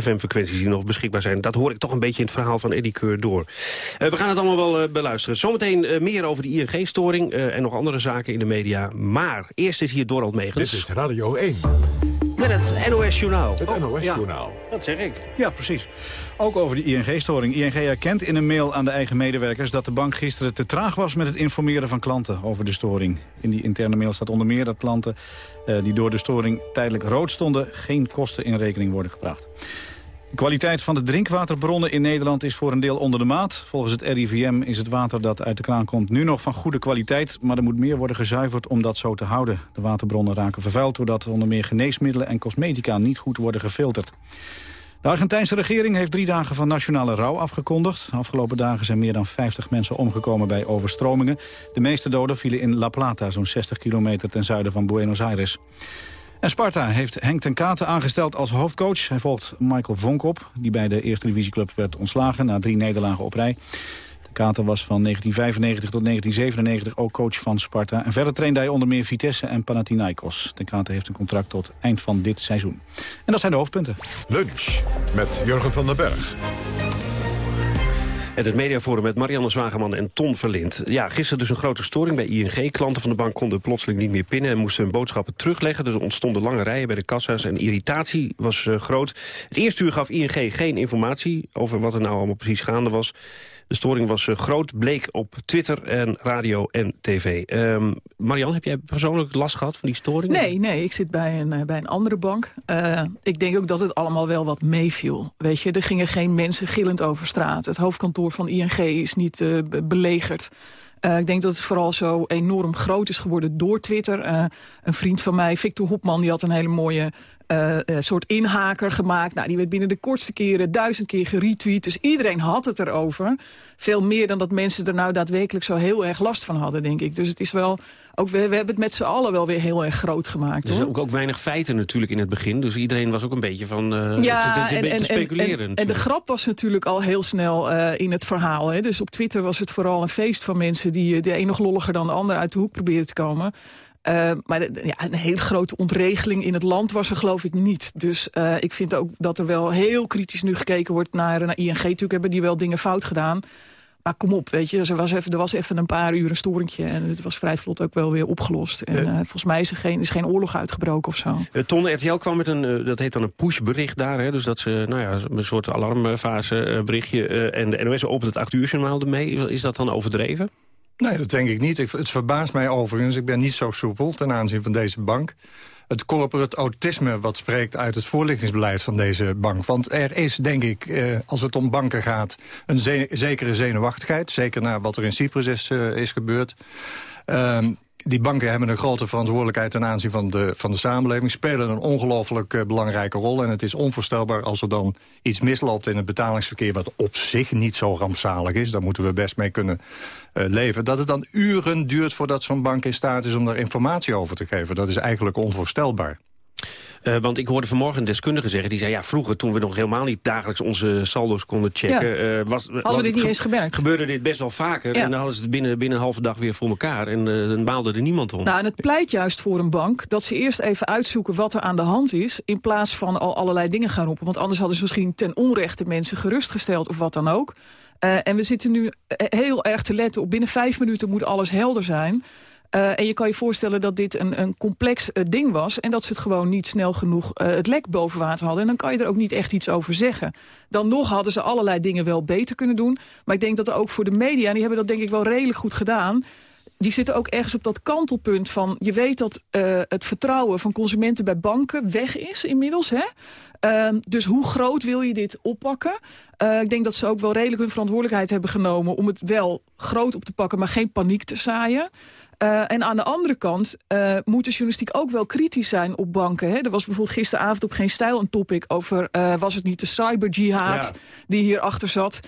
FM-frequenties die nog beschikbaar zijn. Dat hoor ik toch een beetje in het verhaal van Eddie Keur door. we gaan het allemaal wel beluisteren. Zometeen meer over de ING-storing en nog andere zaken in de media. Maar eerst is hier Dorald Megens. Dit is Radio 1. Het NOS-journaal. Het NOS-journaal. Oh, ja, dat zeg ik. Ja, precies. Ook over de ING-storing. ING erkent in een mail aan de eigen medewerkers... dat de bank gisteren te traag was met het informeren van klanten over de storing. In die interne mail staat onder meer dat klanten uh, die door de storing tijdelijk rood stonden... geen kosten in rekening worden gebracht. De kwaliteit van de drinkwaterbronnen in Nederland is voor een deel onder de maat. Volgens het RIVM is het water dat uit de kraan komt nu nog van goede kwaliteit... maar er moet meer worden gezuiverd om dat zo te houden. De waterbronnen raken vervuild doordat onder meer geneesmiddelen en cosmetica niet goed worden gefilterd. De Argentijnse regering heeft drie dagen van nationale rouw afgekondigd. De afgelopen dagen zijn meer dan 50 mensen omgekomen bij overstromingen. De meeste doden vielen in La Plata, zo'n 60 kilometer ten zuiden van Buenos Aires. En Sparta heeft Henk ten Katen aangesteld als hoofdcoach. Hij volgt Michael Vonk op, die bij de eerste divisieclub werd ontslagen... na drie nederlagen op rij. Ten Katen was van 1995 tot 1997 ook coach van Sparta. En verder trainde hij onder meer Vitesse en Panathinaikos. Ten Katen heeft een contract tot eind van dit seizoen. En dat zijn de hoofdpunten. Lunch met Jurgen van den Berg. Het mediaforum met Marianne Zwageman en Ton Verlind. Ja, gisteren dus een grote storing bij ING. Klanten van de bank konden plotseling niet meer pinnen... en moesten hun boodschappen terugleggen. Dus er ontstonden lange rijen bij de kassa's en irritatie was uh, groot. Het eerste uur gaf ING geen informatie over wat er nou allemaal precies gaande was. De storing was uh, groot, bleek op Twitter en radio en tv. Um, Marianne, heb jij persoonlijk last gehad van die storing? Nee, nee ik zit bij een, uh, bij een andere bank. Uh, ik denk ook dat het allemaal wel wat meeviel. Weet je, er gingen geen mensen gillend over straat. Het hoofdkantoor van ING is niet be belegerd. Uh, ik denk dat het vooral zo enorm groot is geworden door Twitter. Uh, een vriend van mij, Victor Hopman, die had een hele mooie uh, soort inhaker gemaakt. Nou, die werd binnen de kortste keren duizend keer geretweet. Dus iedereen had het erover. Veel meer dan dat mensen er nou daadwerkelijk zo heel erg last van hadden, denk ik. Dus het is wel... Ook, we, we hebben het met z'n allen wel weer heel erg groot gemaakt. Er zijn ook, ook weinig feiten natuurlijk in het begin. Dus iedereen was ook een beetje van uh, ja, en, en, speculeren. En, en, de grap was natuurlijk al heel snel uh, in het verhaal. Hè. Dus op Twitter was het vooral een feest van mensen... die de een nog lolliger dan de ander uit de hoek probeerden te komen. Uh, maar ja, een hele grote ontregeling in het land was er geloof ik niet. Dus uh, ik vind ook dat er wel heel kritisch nu gekeken wordt naar, naar ING. Natuurlijk hebben die wel dingen fout gedaan. Maar kom op, weet je, er was, even, er was even een paar uur een storingje... en het was vrij vlot ook wel weer opgelost. En uh, volgens mij is er geen, is geen oorlog uitgebroken of zo. Uh, Ton RTL kwam met een, uh, dat heet dan een pushbericht daar. Hè, dus dat ze, nou ja, een soort alarmfase berichtje... en de NOS opent het 8 uur journaal ermee. Is dat dan overdreven? Nee, dat denk ik niet. Het verbaast mij overigens. Ik ben niet zo soepel ten aanzien van deze bank. Het corporate autisme wat spreekt uit het voorlichtingsbeleid van deze bank. Want er is, denk ik, eh, als het om banken gaat... een ze zekere zenuwachtigheid. Zeker na wat er in Cyprus is, uh, is gebeurd. Um, die banken hebben een grote verantwoordelijkheid ten aanzien van de, van de samenleving. Spelen een ongelooflijk eh, belangrijke rol. En het is onvoorstelbaar als er dan iets misloopt in het betalingsverkeer... wat op zich niet zo rampzalig is. Daar moeten we best mee kunnen uh, leven. Dat het dan uren duurt voordat zo'n bank in staat is om daar informatie over te geven. Dat is eigenlijk onvoorstelbaar. Uh, want ik hoorde vanmorgen een deskundige zeggen... die zei, ja, vroeger toen we nog helemaal niet dagelijks onze saldo's konden checken... Ja. Uh, was, hadden we dit niet eens gemerkt. Gebeurde dit best wel vaker. Ja. En dan hadden ze het binnen, binnen een halve dag weer voor elkaar. En uh, dan baalde er niemand om. Nou, en het pleit juist voor een bank dat ze eerst even uitzoeken wat er aan de hand is... in plaats van al allerlei dingen gaan roepen. Want anders hadden ze misschien ten onrechte mensen gerustgesteld of wat dan ook. en we zitten nu heel erg te letten op binnen vijf minuten moet alles helder zijn... Uh, en je kan je voorstellen dat dit een, een complex uh, ding was... en dat ze het gewoon niet snel genoeg uh, het lek boven water hadden. En dan kan je er ook niet echt iets over zeggen. Dan nog hadden ze allerlei dingen wel beter kunnen doen. Maar ik denk dat er ook voor de media... en die hebben dat denk ik wel redelijk goed gedaan... die zitten ook ergens op dat kantelpunt van... je weet dat het vertrouwen van consumenten bij banken weg is inmiddels. Hè? Uh, dus hoe groot wil je dit oppakken? Ik denk dat ze ook wel redelijk hun verantwoordelijkheid hebben genomen... om het wel groot op te pakken, maar geen paniek te zaaien. Uh, en aan de andere kant uh, moet de journalistiek ook wel kritisch zijn op banken. Hè? Er was bijvoorbeeld gisteravond op Geen Stijl een topic over... Uh, was het niet de cyberjihad ja. die hierachter zat...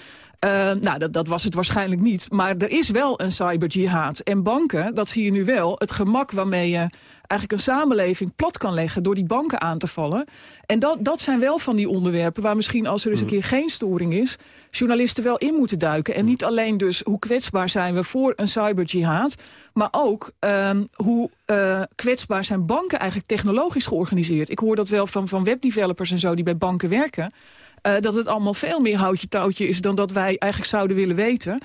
Uh, nou, dat, dat was het waarschijnlijk niet. Maar er is wel een cyberjihad. En banken, dat zie je nu wel, het gemak waarmee je eigenlijk een samenleving plat kan leggen door die banken aan te vallen. En dat, dat zijn wel van die onderwerpen waar misschien als er eens een keer geen storing is, journalisten wel in moeten duiken. En niet alleen dus hoe kwetsbaar zijn we voor een cyberjihad, maar ook um, hoe uh, kwetsbaar zijn banken eigenlijk technologisch georganiseerd. Ik hoor dat wel van, van webdevelopers en zo die bij banken werken. Uh, dat het allemaal veel meer houtje touwtje is dan dat wij eigenlijk zouden willen weten.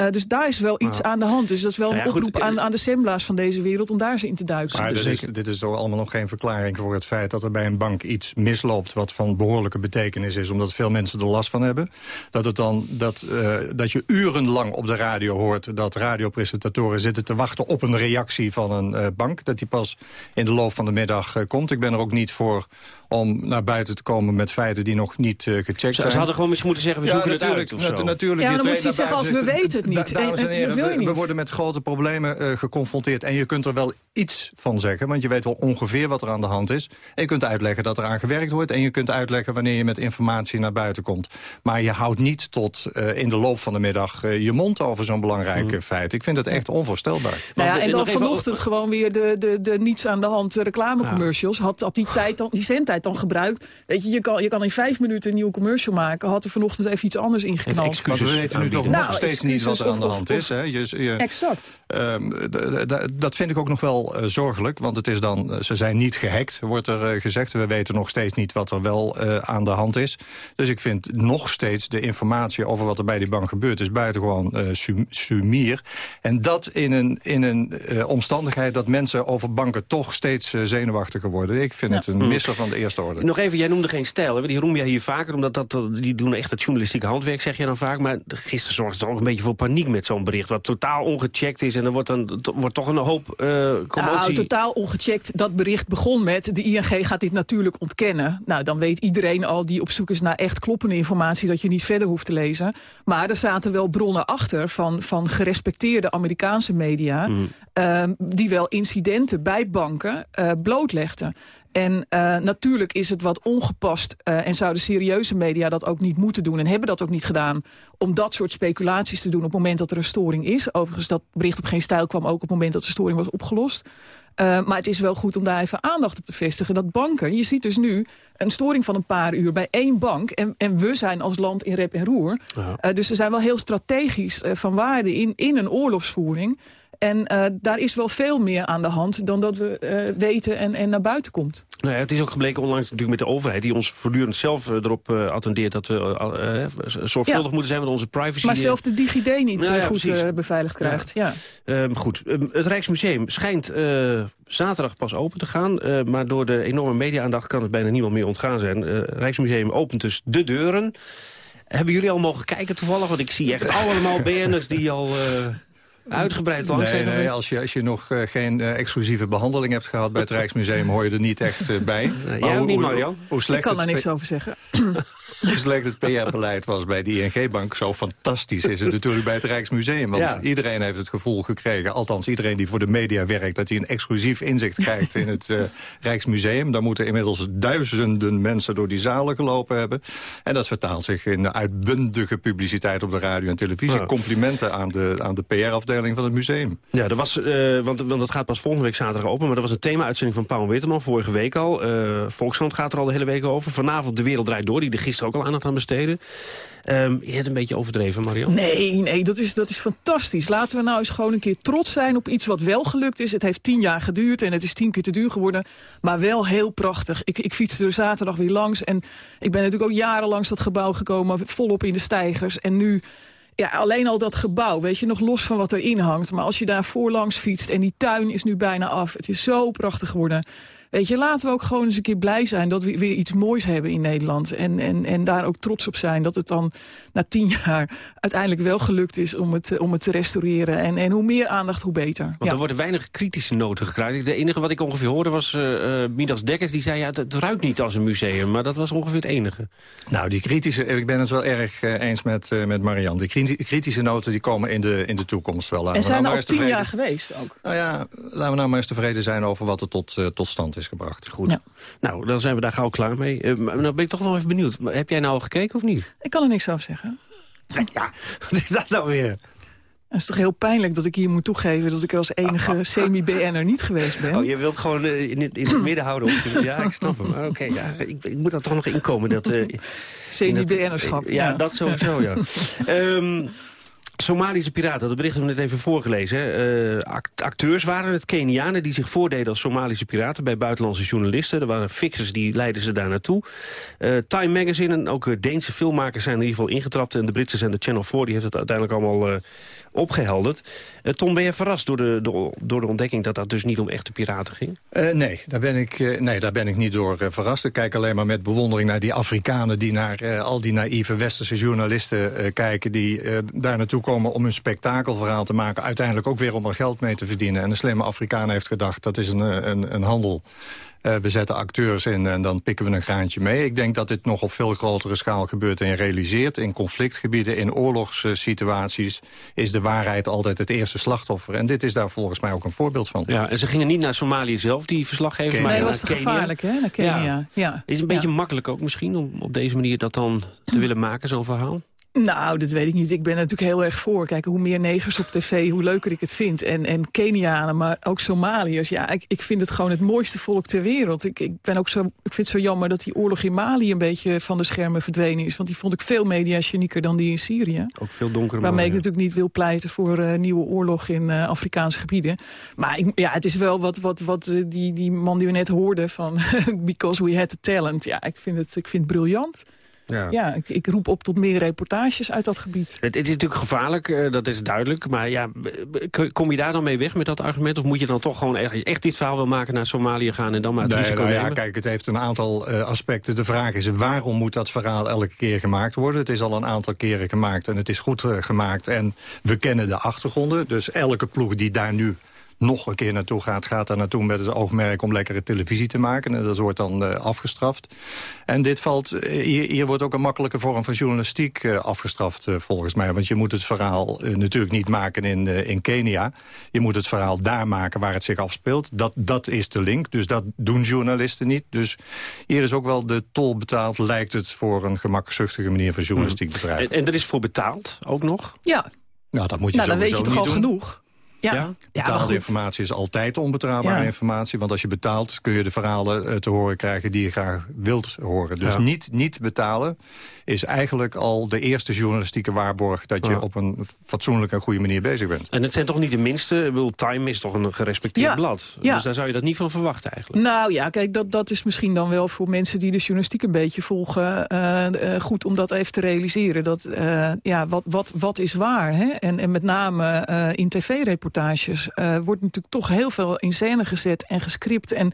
Uh, dus daar is wel iets aan de hand. Dus dat is wel een Nou ja, oproep goed, aan, aan de Sembla's van deze wereld... om daar eens in te duiken. Maar dit is, dit is toch allemaal nog geen verklaring voor het feit dat er bij een bank iets misloopt... wat van behoorlijke betekenis is, omdat veel mensen er last van hebben. Dat, het dan, dat, uh, dat je urenlang op de radio hoort dat radiopresentatoren zitten te wachten... op een reactie van een uh, bank, dat die pas in de loop van de middag uh, komt. Ik ben er ook niet voor om naar buiten te komen met feiten die nog niet uh, gecheckt Ze, zijn. ze hadden gewoon misschien moeten zeggen, we Ja, zoeken het natuurlijk, uit of zo. nat- natuurlijk. Ja, je dan moet je zeggen als we weten het niet. Da- dames en En- en heren, we, niet. we worden met grote problemen uh, geconfronteerd. En je kunt er wel iets van zeggen, want je weet wel ongeveer wat er aan de hand is. En je kunt uitleggen dat er aan gewerkt wordt. En je kunt uitleggen wanneer je met informatie naar buiten komt. Maar je houdt niet tot uh, in de loop van de middag uh, je mond over zo'n belangrijk Mm. feit. Ik vind het echt onvoorstelbaar. Nou ja, Want, en eh, dan vanochtend gewoon weer de, de, de niets aan de hand reclamecommercials. Had, had die, tijd dan, die zendtijd dan gebruikt. Weet je, je kan, je kan in vijf minuten een nieuwe commercial maken. Had er vanochtend even iets anders ingeknald. Maar we weten nu toch Nou, nog steeds niet wat er aan de excuses of- hand of- is. Hè? Je, je, Exact. Um, d- dat vind ik ook nog wel uh, zorgelijk, want het is dan, uh, ze zijn niet gehackt, wordt er uh, gezegd. We weten nog steeds niet wat er wel aan de hand is. Dus ik vind nog steeds de informatie over wat er bij die bank gebeurt... is buitengewoon sum sumier. En dat in een, in een omstandigheid dat mensen over banken toch steeds zenuwachtiger worden. Ik vind Ja. het een Hmm. misser van de eerste orde. Nog even, jij noemde geen stijl. Hè? Die roem jij hier vaker, omdat dat, eh, die doen echt het journalistieke handwerk, zeg je dan vaak. Maar gisteren zorgde het ook een beetje voor paniek met zo'n bericht... wat totaal ongecheckt is en er wordt, dan, to- wordt toch een hoop eh commotie... Nou, totaal ongecheckt. Dat bericht begon met... de ING gaat dit natuurlijk ontkennen. Nou, dan weet iedereen al die op zoek is naar echt kloppende informatie... dat je niet verder hoeft te lezen. Maar er zaten wel bronnen achter van, van gerespecteerde Amerikaanse media... ehm, die wel incidenten bij banken eh, blootlegden. En uh, natuurlijk is het wat ongepast uh, en zouden serieuze media dat ook niet moeten doen... en hebben dat ook niet gedaan om dat soort speculaties te doen... op het moment dat er een storing is. Overigens, dat bericht op geen stijl kwam ook op het moment dat de storing was opgelost. Uh, maar het is wel goed om daar even aandacht op te vestigen. Dat banken, je ziet dus nu een storing van een paar uur bij één bank... en, en we zijn als land in rep en roer. Ja. dus ze zijn wel heel strategisch van waarde in, in een oorlogsvoering... En uh, daar is wel veel meer aan de hand dan dat we uh, weten en, en naar buiten komt. Nou ja, het is ook gebleken onlangs natuurlijk met de overheid... die ons voortdurend zelf uh, erop attendeert dat we zorgvuldig ja. moeten zijn met onze privacy. Maar zelf de DigiD niet nou ja, goed beveiligd krijgt. Ja. ja. goed, het Rijksmuseum schijnt zaterdag pas open te gaan. maar door de enorme media-aandacht kan het bijna niemand meer ontgaan zijn. Rijksmuseum opent dus de deuren. Hebben jullie al mogen kijken toevallig? Want ik zie echt allemaal BN'ers die al... Uitgebreid langs nee, nee, als je, als je nog uh, geen uh, exclusieve behandeling hebt gehad bij het Rijksmuseum... hoor je er niet echt uh, bij. Nee, jij ook niet, Marian? Hoe, hoe Ik kan daar niks over zeggen. hoe slecht het PR-beleid was bij de ING-bank... zo fantastisch is het natuurlijk bij het Rijksmuseum. Want Ja. iedereen heeft het gevoel gekregen, althans iedereen die voor de media werkt... dat hij een exclusief inzicht krijgt in het eh, Rijksmuseum. Daar moeten inmiddels duizenden mensen door die zalen gelopen hebben. En dat vertaalt zich in uitbundige publiciteit op de radio en televisie. Complimenten aan de, aan de PR-afdeling van het museum. Ja, er was, eh, want, want dat gaat pas volgende week zaterdag open... maar er was een thema-uitzending van Paul Witteman vorige week al. Volkskrant gaat er al de hele week over. Vanavond De Wereld Draait Door, die er gisteren ook al aandacht aan besteden. Ehm je hebt een beetje overdreven, Marian. Nee, nee, dat is, dat is fantastisch. Laten we nou eens gewoon een keer trots zijn op iets wat wel gelukt is. Het heeft tien jaar geduurd en het is tien keer te duur geworden. Maar wel heel prachtig. Ik, ik fietste er zaterdag weer langs. En ik ben natuurlijk ook jaren langs dat gebouw gekomen. Volop in de stijgers. En nu... Ja, alleen al dat gebouw, weet je, nog los van wat erin hangt. Maar als je daar voorlangs fietst en die tuin is nu bijna af. Het is zo prachtig geworden. Weet je, laten we ook gewoon eens een keer blij zijn dat we weer iets moois hebben in Nederland. En, en, en daar ook trots op zijn dat het dan na tien jaar uiteindelijk wel gelukt is om het, om het te restaureren. En, en hoe meer aandacht, hoe beter. Want Ja. er worden weinig kritische noten gekraakt. De enige wat ik ongeveer hoorde was uh, Midas Dekkers. Die zei, ja, het ruikt niet als een museum. Maar dat was ongeveer het enige. Nou, die kritische, ik ben het wel erg eh, eens met, eh, met Marianne. Die kriti- kritische noten die komen in de, in de toekomst wel. Laten En we zijn nou er al tien tevreden- jaar geweest ook. Nou ja, laten we nou maar eens tevreden zijn over wat er tot, eh, tot stand is gebracht. Goed. Nou, dan zijn we daar gauw klaar mee. Uh, maar nou ben ik toch nog even benieuwd. Heb jij nou al gekeken of niet? Ik kan er niks over zeggen. Ja, wat is dat nou weer? Het is toch heel pijnlijk dat ik hier moet toegeven... dat ik als enige semi-BN'er niet geweest ben. Oh, je wilt gewoon uh, in, het, in het midden houden. Ja, ik snap hem. Oké, okay, ja, ik, ik, moet dat toch nog inkomen. Dat, uh, Semi-BN'erschap. Ja, ja, dat sowieso, ja. um, Somalische piraten, dat bericht hebben we net even voorgelezen. Act acteurs waren het, Kenianen, die zich voordeden als Somalische piraten... bij buitenlandse journalisten. Er waren fixers, die leidden ze daar naartoe. Uh, Time Magazine en ook Deense filmmakers zijn in ieder geval ingetrapt... en de Britse zender Channel 4 die heeft het uiteindelijk allemaal opgehelderd. Tom, ben je verrast door de, door de ontdekking... dat dat dus niet om echte piraten ging? nee, daar ben ik, nee, daar ben ik niet door verrast. Ik kijk alleen maar met bewondering naar die Afrikanen... die naar al die naïeve westerse journalisten kijken... die daar naartoe komen om een spektakelverhaal te maken... uiteindelijk ook weer om er geld mee te verdienen. En een slimme Afrikaan heeft gedacht, dat is een, een, een handel. Uh, we zetten acteurs in en dan pikken we een graantje mee. Ik denk dat dit nog op veel grotere schaal gebeurt en realiseert. In conflictgebieden, in oorlogssituaties... is de waarheid altijd het eerste slachtoffer. En dit is daar volgens mij ook een voorbeeld van. Ja, en ze gingen niet naar Somalië zelf, die verslaggevers... Kenia. maar nee, naar was te Kenia. gevaarlijk, hè? Naar Kenia, ja. ja. Is het een beetje ja. makkelijk ook misschien... om op deze manier dat dan te willen maken, zo'n verhaal? Nou, dat weet ik niet. Ik ben er natuurlijk heel erg voor. Kijk, hoe meer negers op tv, hoe leuker ik het vind. En, en Kenianen, maar ook Somaliërs. Ja, ik, ik vind het gewoon het mooiste volk ter wereld. Ik, ik, ben ook zo, ik vind het zo jammer dat die oorlog in Mali een beetje van de schermen verdwenen is. Want die vond ik veel mediagenieker dan die in Syrië. Ook veel donkerder. Waarmee ik ja. natuurlijk niet wil pleiten voor uh, nieuwe oorlog in uh, Afrikaanse gebieden. Maar ik, ja, het is wel wat, wat, wat uh, die, die man die we net hoorden van Because we had the talent. Ja, ik vind het, ik vind het briljant. Ja, ja ik, ik, roep op tot meer reportages uit dat gebied. Het, het is natuurlijk gevaarlijk, uh, dat is duidelijk. Maar ja, kom je daar dan mee weg met dat argument? Of moet je dan toch gewoon echt, echt dit verhaal wil maken naar Somalië gaan... en dan maar het nee, risico nou nemen? Ja, kijk, het heeft een aantal uh, aspecten. De vraag is, waarom moet dat verhaal elke keer gemaakt worden? Het is al een aantal keren gemaakt en het is goed uh, gemaakt. En we kennen de achtergronden. Dus elke ploeg die daar nu nog een keer naartoe gaat, gaat daar naartoe met het oogmerk om lekkere televisie te maken. En dat wordt dan uh, afgestraft. En dit valt, uh, hier, hier, wordt ook een makkelijke vorm van journalistiek uh, afgestraft volgens mij. Want je moet het verhaal natuurlijk niet maken in, in Kenia. Je moet het verhaal daar maken waar het zich afspeelt. Dat, dat is de link, dus dat doen journalisten niet. Dus hier is ook wel de tol betaald, lijkt het voor een gemakzuchtige manier van journalistiek bedrijven. En, en er is voor betaald ook nog? Ja. Nou, dat moet je nou, dan weet je toch al doen. genoeg. Ja, ja, betaalde ja informatie is altijd onbetrouwbare Ja. informatie. Want als je betaalt kun je de verhalen uh, te horen krijgen die je graag wilt horen. Dus Ja. niet, niet betalen is eigenlijk al de eerste journalistieke waarborg... dat je op een fatsoenlijke en goede manier bezig bent. En het zijn toch niet de minste? Ik bedoel, Time is toch een gerespecteerd Ja. blad? Ja. Dus daar zou je dat niet van verwachten eigenlijk. Nou ja, kijk, dat, dat is misschien dan wel voor mensen die de journalistiek een beetje volgen... eh, eh, goed om dat even te realiseren. Dat, eh, ja, wat, wat, wat is waar? Hè? En, en met name eh, in tv-reportages reportages... eh, wordt natuurlijk toch heel veel in scène gezet en gescript. En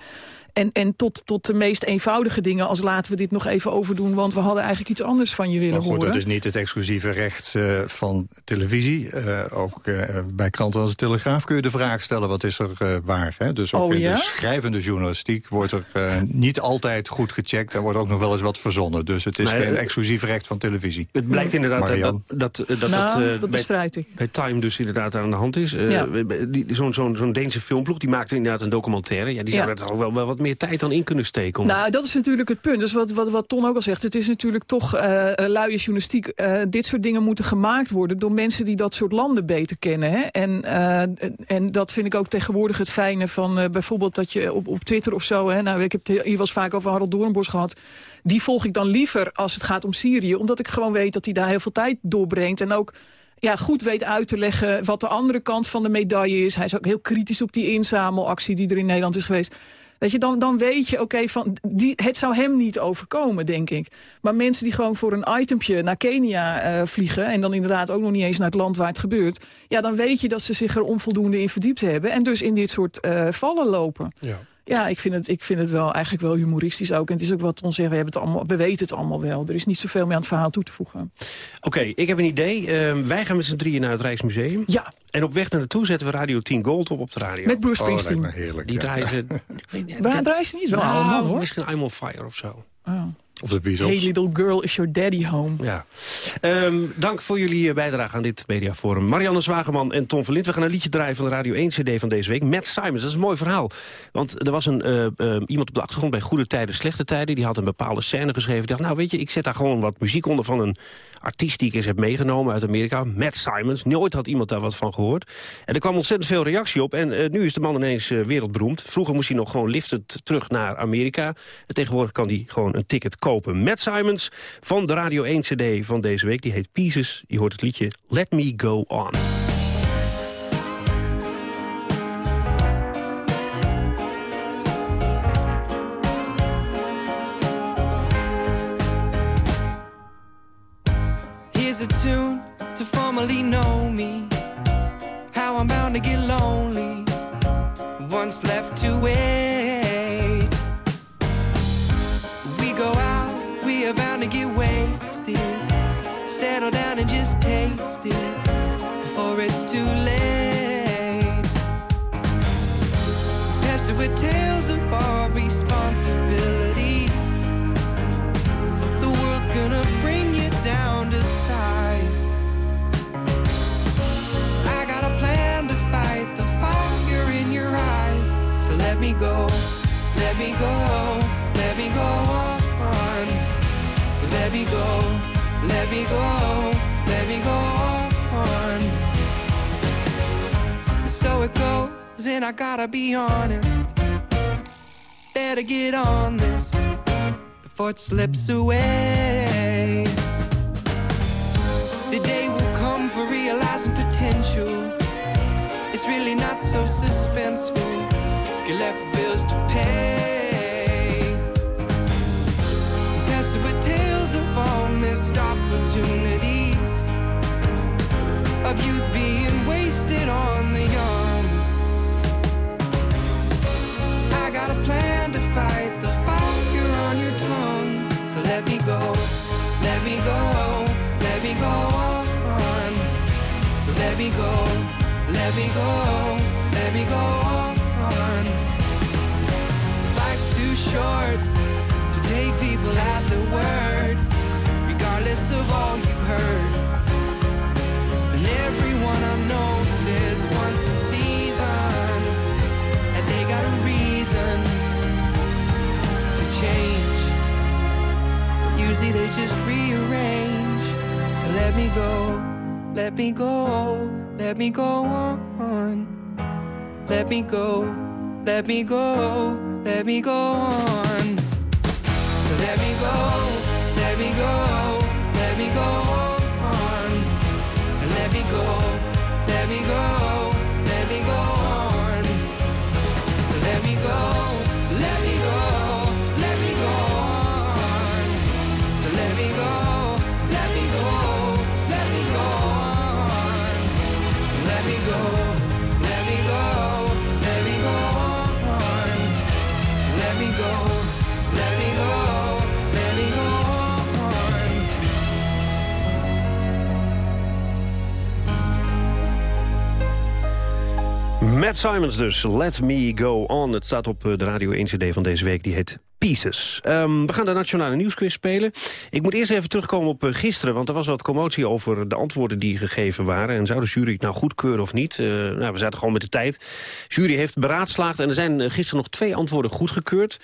en, en tot, tot de meest eenvoudige dingen als laten we dit nog even overdoen... want we hadden eigenlijk iets anders van je willen Maar goed, horen. dat is niet het exclusieve recht eh, van televisie. Eh, ook eh, bij kranten als de Telegraaf kun je de vraag stellen... wat is er eh, waar? Hè? Dus ook Oh, in ja? de schrijvende journalistiek wordt er niet altijd goed gecheckt. Er wordt ook nog wel eens wat verzonnen. Dus het is Nee, geen exclusief recht van televisie. Het blijkt inderdaad dat Marianne. dat, dat, dat, Nou, eh, dat bij, ik. bij Time dus inderdaad aan de hand is. Eh, Ja. die- Zo'n zo'n zo'n Deense filmploeg die maakte inderdaad een documentaire. Ja, die zou Ja. er toch wel, wel wat meer tijd dan in kunnen steken. Nou, dat is natuurlijk het punt. Dus wat, wat, wat Ton ook al zegt, het is natuurlijk toch eh luie journalistiek. Eh, dit soort dingen moeten gemaakt worden door mensen die dat soort landen beter kennen. Hè? En, eh, en dat vind ik ook tegenwoordig het fijne van bijvoorbeeld dat je op, op Twitter of zo... Hè, nou, ik heb hier wel vaak over Harold Doornbos gehad. Die volg ik dan liever als het gaat om Syrië. Omdat ik gewoon weet dat hij daar heel veel tijd doorbrengt. En ook ja, goed weet uit te leggen wat de andere kant van de medaille is. Hij is ook heel kritisch op die inzamelactie die er in Nederland is geweest. Weet je, dan, dan weet je, oké, van die het zou hem niet overkomen, denk ik. Maar mensen die gewoon voor een itempje naar Kenia eh, vliegen... en dan inderdaad ook nog niet eens naar het land waar het gebeurt... ja, dan weet je dat ze zich er onvoldoende in verdiept hebben... en dus in dit soort eh, vallen lopen. Ja. Ja, ik vind, het, ik vind het wel eigenlijk wel humoristisch ook. En het is ook wat Ton zegt, we, hebben het allemaal, we weten het allemaal wel. Er is niet zoveel meer aan het verhaal toe te voegen. Oké, ik heb een idee. Eh, wij gaan met z'n drieën naar het Rijksmuseum. Ja. En op weg naar naartoe zetten we Radio 10 Gold op op de radio. Met Bruce Oh, Springsteen. heerlijk. Die ja. draaien ze... Waar draaien ze niet? Is wel Nou, man, hoor. Misschien I'm on Fire of zo. Oh. Of de Beatles. Hey little girl, is your daddy home? Ja. Ehm, dank voor jullie eh, bijdrage aan dit mediaforum. Marianne Zwageman en Tom Verlind. We gaan een liedje draaien van de Radio 1 CD van deze week. Matt Simons, dat is een mooi verhaal. Want er was een, eh, eh, iemand op de achtergrond bij Goede Tijden, Slechte Tijden. Die had een bepaalde scène geschreven. Die dacht, nou weet je, ik zet daar gewoon wat muziek onder van een ik eens heb meegenomen uit Amerika. Matt Simons. Nooit had iemand daar wat van gehoord. En er kwam ontzettend veel reactie op. En eh, nu is de man ineens eh, wereldberoemd. Vroeger moest hij nog gewoon liftend terug naar Amerika. En tegenwoordig kan hij gewoon een ticket kopen. Matt Simons van de Radio 1 CD van deze week. Die heet Pieces. Je hoort het liedje Let Me Go On. Know me. How I'm bound to get lonely. Once left to wait. We go out, we are bound to get wasted. Settle down and just taste it before it's too late. Pestered with tales of our responsibilities. Go, let me go, let me go on. So it goes, and I gotta be honest. Better get on this before it slips away. The day will come for realizing potential. It's really not so suspenseful. Get left bills to pay. Missed opportunities. Of youth being wasted on the young. I got a plan to fight the fire on your tongue. So let me go, let me go, let me go on. Let me go, let me go, let me go on. Life's too short to take people at the word, regardless of all you heard. And everyone I know says once a season, and they got a reason to change. Usually they just rearrange. So let me go, let me go, let me go on. Let me go, let me go, let me go on. Let me go, let me go, go Simons dus, Let Me Go On. Het staat op eh, de Radio 1 CD van deze week, die heet Pieces. Ehm, we gaan de Nationale Nieuwsquiz spelen. Ik moet eerst even terugkomen op eh, gisteren... want er was wat commotie over de antwoorden die gegeven waren. En zou de jury het nou goedkeuren of niet? Uh, nou, we zaten gewoon met de tijd. De jury heeft beraadslaagd en er zijn gisteren nog twee antwoorden goedgekeurd.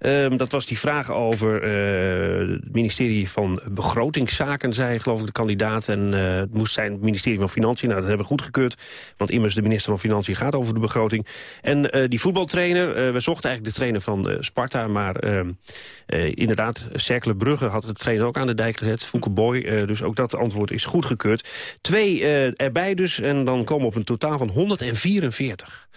Um, dat was die vraag over het ministerie van Begrotingszaken... zei geloof ik de kandidaat. En het moest zijn het ministerie van Financiën. Nou, dat hebben we goedgekeurd. Want immers de minister van Financiën gaat over de begroting. En die voetbaltrainer, we zochten eigenlijk de trainer van Sparta... maar ehm, inderdaad, Cercle Brugge had de trainer ook aan de dijk gezet. Fouke Boy, dus ook dat antwoord is goedgekeurd. Twee erbij dus, en dan komen we op een totaal van 144.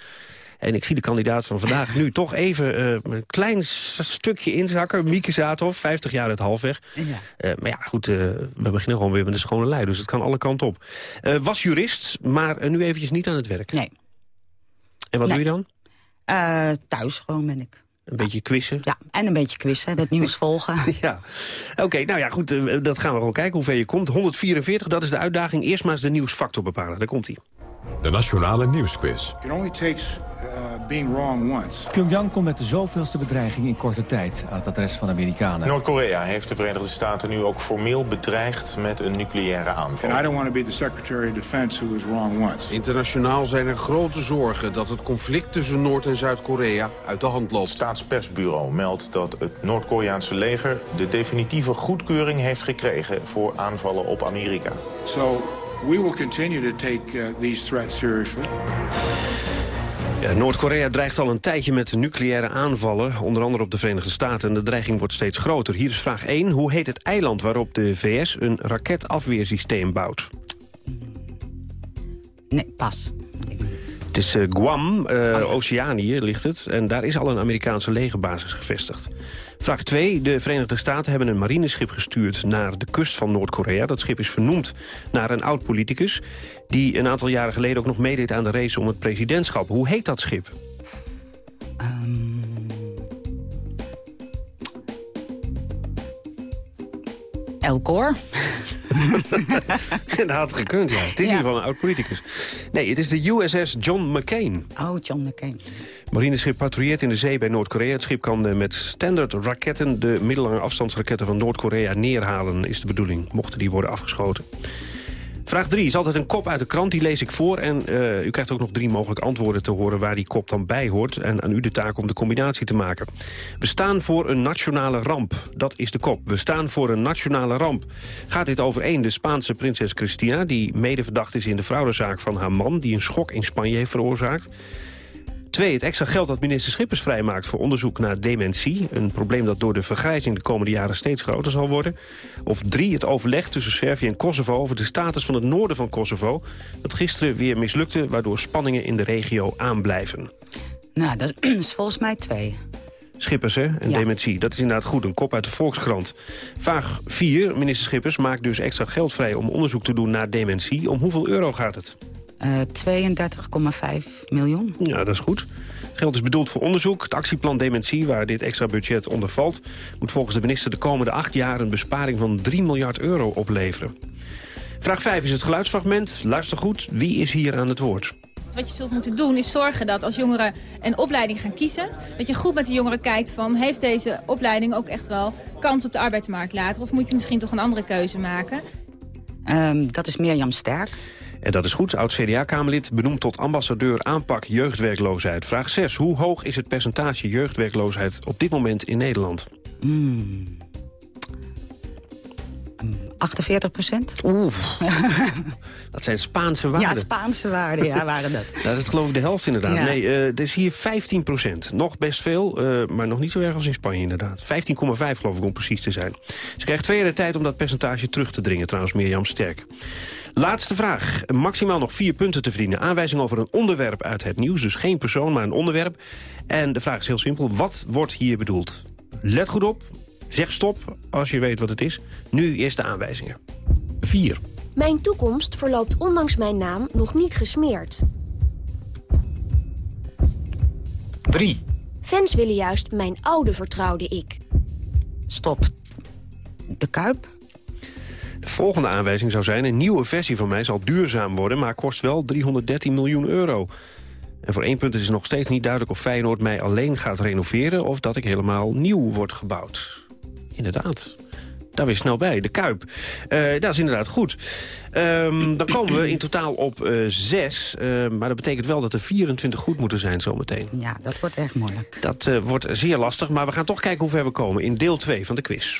En ik zie de kandidaat van vandaag nu toch even uh, een klein stukje inzakken. Mieke Zaathoff, 50 jaar het halfweg. Ja. Uh, maar ja, goed, uh, we beginnen gewoon weer met een schone lei. Dus het kan alle kanten op. was jurist, maar nu eventjes niet aan het werk. Nee. En wat nee. doe je dan? thuis gewoon ben ik. Een beetje quizzen? Ja, en een beetje quizzen, het nieuws volgen. ja, oké, nou ja, goed, uh, dat gaan we gewoon kijken hoe ver je komt. 144, dat is de uitdaging. Eerst maar eens de nieuwsfactor bepalen. Daar komt hij. De Nationale Nieuwsquiz. It only takes being wrong once. Pyongyang komt met de zoveelste bedreiging in korte tijd aan het adres van de Amerikanen. Noord-Korea heeft de Verenigde Staten nu ook formeel bedreigd met een nucleaire aanval. And I don't want to be the Secretary of Defense who was wrong once. Internationaal zijn er grote zorgen dat het conflict tussen Noord- en Zuid-Korea uit de hand loopt. Het staatspersbureau meldt dat het Noord-Koreaanse leger de definitieve goedkeuring heeft gekregen voor aanvallen op Amerika. So we will continue to take uh, these threats seriously. Noord-Korea dreigt al een tijdje met nucleaire aanvallen, onder andere op de Verenigde Staten. En de dreiging wordt steeds groter. Hier is vraag 1. Hoe heet het eiland waarop de VS een raketafweersysteem bouwt? Nee, pas. Het is uh, Guam, uh, Oceanië ligt het. En daar is al een Amerikaanse legerbasis gevestigd. Vraag 2. De Verenigde Staten hebben een marineschip gestuurd naar de kust van Noord-Korea. Dat schip is vernoemd naar een oud-politicus... die een aantal jaren geleden ook nog meedeed aan de race om het presidentschap. Hoe heet dat schip? Um... Elcor? dat had gekund, ja. Het is ja. in ieder geval een oud-politicus. Nee, het is de USS John McCain. Oh, John McCain. Marineschip patrouilleert in de zee bij Noord-Korea. Het schip kan met standaard raketten de middellange afstandsraketten van Noord-Korea neerhalen, is de bedoeling, mochten die worden afgeschoten. Vraag 3 is altijd een kop uit de krant, die lees ik voor. En uh, u krijgt ook nog drie mogelijke antwoorden te horen waar die kop dan bij hoort. En aan u de taak om de combinatie te maken. We staan voor een nationale ramp. Dat is de kop. We staan voor een nationale ramp. Gaat dit over één, de Spaanse prinses Cristina... die mede verdacht is in de fraudezaak van haar man... die een schok in Spanje heeft veroorzaakt. Twee, het extra geld dat minister Schippers vrijmaakt voor onderzoek naar dementie. Een probleem dat door de vergrijzing de komende jaren steeds groter zal worden. Of drie, het overleg tussen Servië en Kosovo over de status van het noorden van Kosovo. Dat gisteren weer mislukte, waardoor spanningen in de regio aanblijven. Nou, dat is volgens mij twee. Schippers, hè? En ja. dementie. Dat is inderdaad goed. Een kop uit de Volkskrant. Vraag 4. Minister Schippers maakt dus extra geld vrij om onderzoek te doen naar dementie. Om hoeveel euro gaat het? Uh, 32,5 miljoen. Ja, dat is goed. Geld is bedoeld voor onderzoek. Het actieplan Dementie, waar dit extra budget onder valt... moet volgens de minister de komende acht jaar een besparing van 3 miljard euro opleveren. Vraag 5 is het geluidsfragment. Luister goed, wie is hier aan het woord? Wat je zult moeten doen is zorgen dat als jongeren een opleiding gaan kiezen... dat je goed met de jongeren kijkt van... heeft deze opleiding ook echt wel kans op de arbeidsmarkt later... of moet je misschien toch een andere keuze maken? Um, dat is Mirjam Sterk. En dat is goed. Oud-CDA-Kamerlid benoemd tot ambassadeur aanpak jeugdwerkloosheid. Vraag 6. Hoe hoog is het percentage jeugdwerkloosheid op dit moment in Nederland? Mm. 48 procent. Oeh, dat zijn Spaanse waarden. Ja, Spaanse waarden, ja, waren dat. nou, dat is geloof ik de helft inderdaad. Ja. Nee, uh, het is hier 15 procent. Nog best veel, uh, maar nog niet zo erg als in Spanje inderdaad. 15,5 geloof ik om precies te zijn. Ze krijgt twee jaar de tijd om dat percentage terug te dringen, trouwens Mirjam Sterk. Laatste vraag. Maximaal nog vier punten te verdienen. Aanwijzing over een onderwerp uit het nieuws. Dus geen persoon, maar een onderwerp. En de vraag is heel simpel. Wat wordt hier bedoeld? Let goed op. Zeg stop als je weet wat het is. Nu eerst de aanwijzingen. 4. Mijn toekomst verloopt ondanks mijn naam nog niet gesmeerd. 3. Fans willen juist mijn oude vertrouwde ik. Stop. De Kuip. De volgende aanwijzing zou zijn... een nieuwe versie van mij zal duurzaam worden... maar kost wel 313 miljoen euro. En voor één punt is het nog steeds niet duidelijk of Feyenoord mij alleen gaat renoveren... of dat ik helemaal nieuw word gebouwd. Inderdaad. Daar weer snel bij, de Kuip. Eh, dat is inderdaad goed. Ehm, dan komen we in totaal op eh, zes. Eh, maar dat betekent wel dat er 24 goed moeten zijn zometeen. Ja, dat wordt echt moeilijk. Dat wordt zeer lastig, maar we gaan toch kijken hoe ver we komen... in deel 2 van de quiz.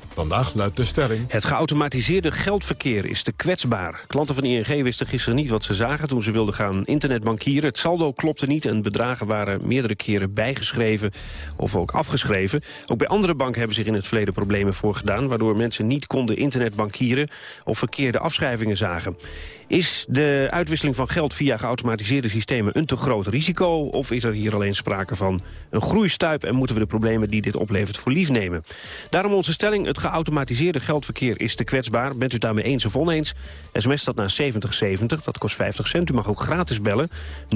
Vandaag luidt de stelling... Het geautomatiseerde geldverkeer is te kwetsbaar. Klanten van ING wisten gisteren niet wat ze zagen toen ze wilden gaan internetbankieren. Het saldo klopte niet en bedragen waren meerdere keren bijgeschreven of ook afgeschreven. Ook bij andere banken hebben zich in het verleden problemen voorgedaan... waardoor mensen niet konden internetbankieren of verkeerde afschrijvingen zagen. Is de uitwisseling van geld via geautomatiseerde systemen een te groot risico... of is er hier alleen sprake van een groeistuip... en moeten we de problemen die dit oplevert voor lief nemen? Daarom onze stelling, het geautomatiseerde geldverkeer is te kwetsbaar. Bent u daarmee eens of oneens? SMS dat naar 7070, dat kost 50 cent. U mag ook gratis bellen, 0800-1101.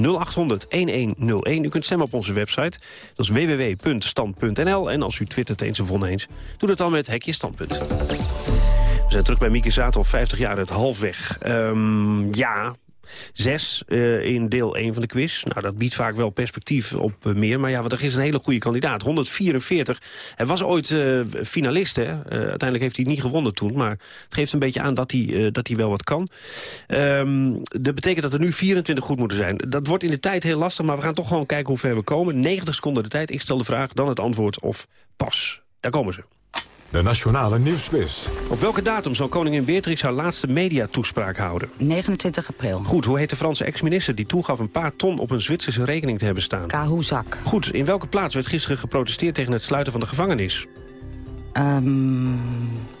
U kunt stemmen op onze website, dat is www.stand.nl. En als u twittert eens of oneens, doe dat dan met Hekje Standpunt. We zijn terug bij Mieke Zaathoff, 50 jaar het halfweg. Ehm, ja, zes eh, in deel 1 van de quiz. Nou, dat biedt vaak wel perspectief op eh, meer. Maar ja, want er is een hele goede kandidaat. 144. Hij was ooit eh, finalist, hè. Uiteindelijk heeft hij niet gewonnen toen. Maar het geeft een beetje aan dat hij, dat hij wel wat kan. Ehm, dat betekent dat er nu 24 goed moeten zijn. Dat wordt in de tijd heel lastig, maar we gaan toch gewoon kijken hoe ver we komen. 90 seconden de tijd. Ik stel de vraag, dan het antwoord of pas. Daar komen ze. De Nationale Nieuwsquiz. Op welke datum zal koningin Beatrix haar laatste mediatoespraak houden? 29 april. Goed, hoe heet de Franse ex-minister die toegaf een paar ton op een Zwitserse rekening te hebben staan? Kahoezak. Goed, in welke plaats werd gisteren geprotesteerd tegen het sluiten van de gevangenis? Ehm,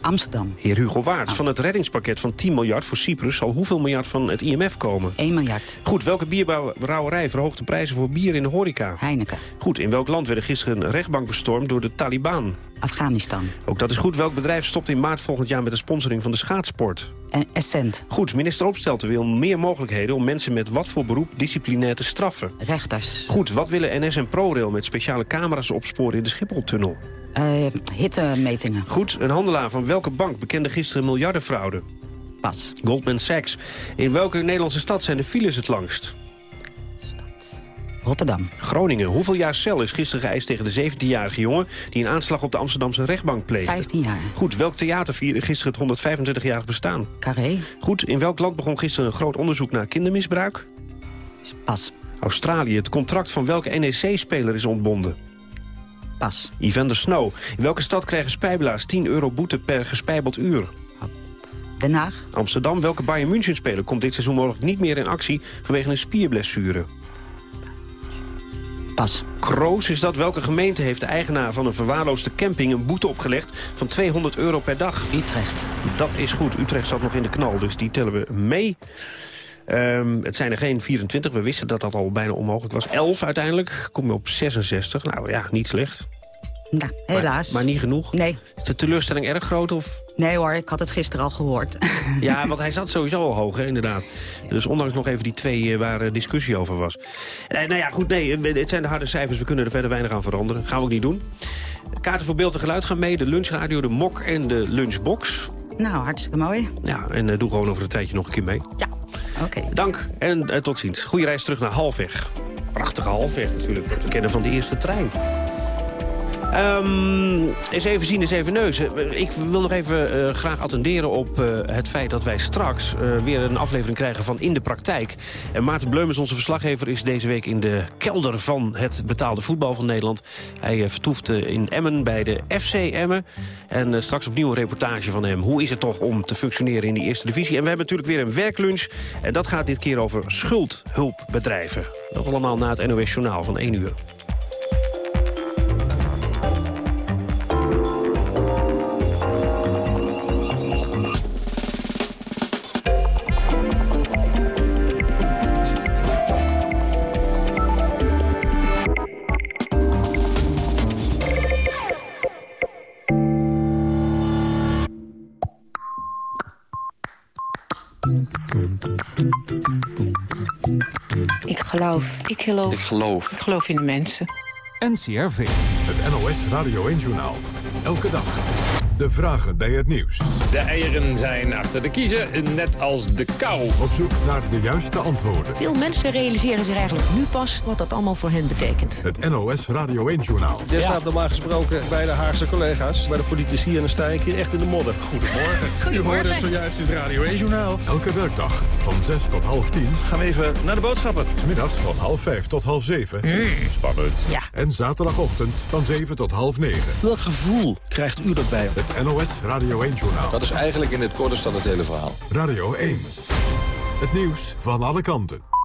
Amsterdam. Heer Hugo Waarts, van het reddingspakket van 10 miljard voor Cyprus... zal hoeveel miljard van het IMF komen? 1 miljard. Goed, welke bierbrouwerij verhoogt de prijzen voor bier in de horeca? Heineken. Goed, in welk land werd er gisteren een rechtbank bestormd door de Taliban? Afghanistan. Ook dat is goed. Welk bedrijf stopt in maart volgend jaar met de sponsoring van de schaatsport? En Essent. Goed, minister Opstelten wil meer mogelijkheden om mensen met wat voor beroep disciplinair te straffen. Rechters. Goed, wat willen NS en ProRail met speciale camera's opsporen in de Schipholtunnel? Uh, hittemetingen. Goed, een handelaar van welke bank bekende gisteren miljardenfraude? Pas. Goldman Sachs. In welke Nederlandse stad zijn de files het langst? Rotterdam. Groningen. Hoeveel jaar cel is gisteren geëist tegen de 17-jarige jongen... die een aanslag op de Amsterdamse rechtbank pleegde? 15 jaar. Goed, welk theater vierde gisteren het 125-jarig bestaan? Carré. Goed, in welk land begon gisteren een groot onderzoek naar kindermisbruik? Pas. Australië. Het contract van welke NEC-speler is ontbonden? Pas. Evander Snow. In welke stad krijgen spijbelaars 10 euro boete per gespijbeld uur? Den Haag. Amsterdam. Welke Bayern München-speler komt dit seizoen mogelijk niet meer in actie... vanwege een spierblessure? Pas. Kroos is dat. Welke gemeente heeft de eigenaar van een verwaarloosde camping... een boete opgelegd van 200 euro per dag? Utrecht. Dat is goed. Utrecht zat nog in de knal, dus die tellen we mee. Um, het zijn er geen 24. We wisten dat dat al bijna onmogelijk was. 11 uiteindelijk. Kom je op 66. Nou ja, niet slecht. Nou, helaas. Maar, maar, niet genoeg? Nee. Is de teleurstelling erg groot? Of? Nee hoor, ik had het gisteren al gehoord. Ja, want hij zat sowieso al hoog, hè, inderdaad. Dus ondanks nog even die twee uh, waar uh, discussie over was. Uh, nou ja, goed, nee, het zijn de harde cijfers. We kunnen er verder weinig aan veranderen. Gaan we ook niet doen. Kaarten voor beeld en geluid gaan mee. De lunchradio, de mok en de lunchbox. Nou, hartstikke mooi. Ja, en doe gewoon over een tijdje nog een keer mee. Ja, oké. Dank en tot ziens. Goeie reis terug naar Halfweg. Prachtige Halfweg natuurlijk, dat we kennen van de eerste trein. Um, eens even zien, eens even neuzen. Ik wil nog even uh, graag attenderen op uh, het feit dat wij straks uh, weer een aflevering krijgen van In de Praktijk. En Maarten Bleumens, onze verslaggever, is deze week in de kelder van het betaalde voetbal van Nederland. Hij vertoeft in Emmen bij de FC Emmen. En straks opnieuw een reportage van hem. Hoe is het toch om te functioneren in die eerste divisie? En we hebben natuurlijk weer een werklunch. En dat gaat dit keer over schuldhulpbedrijven. Dat allemaal na het NOS Journaal van 1 uur. Geloof. Ik geloof. Ik geloof. Ik geloof in de mensen. NCRV. Het NOS Radio 1-journaal. Elke dag. De vragen bij het nieuws. De eieren zijn achter de kiezen, net als de kou. Op zoek naar de juiste antwoorden. Veel mensen realiseren zich eigenlijk nu pas wat dat allemaal voor hen betekent. Het NOS Radio 1-journaal. Jij staat normaal gesproken bij de Haagse collega's, bij de politici en dan sta ik hier echt in de modder. Goedemorgen. Goedemorgen. U hoorde het zojuist in het Radio 1-journaal. Elke werkdag van 6 tot half 10. Gaan we even naar de boodschappen. Smiddags van half 5 tot half 7. Spannend. Ja. En zaterdagochtend van 7 tot half 9. Welk gevoel krijgt u erbij? Het NOS Radio 1-journaal. Dat is eigenlijk in het kort staat het hele verhaal. Radio 1. Het nieuws van alle kanten.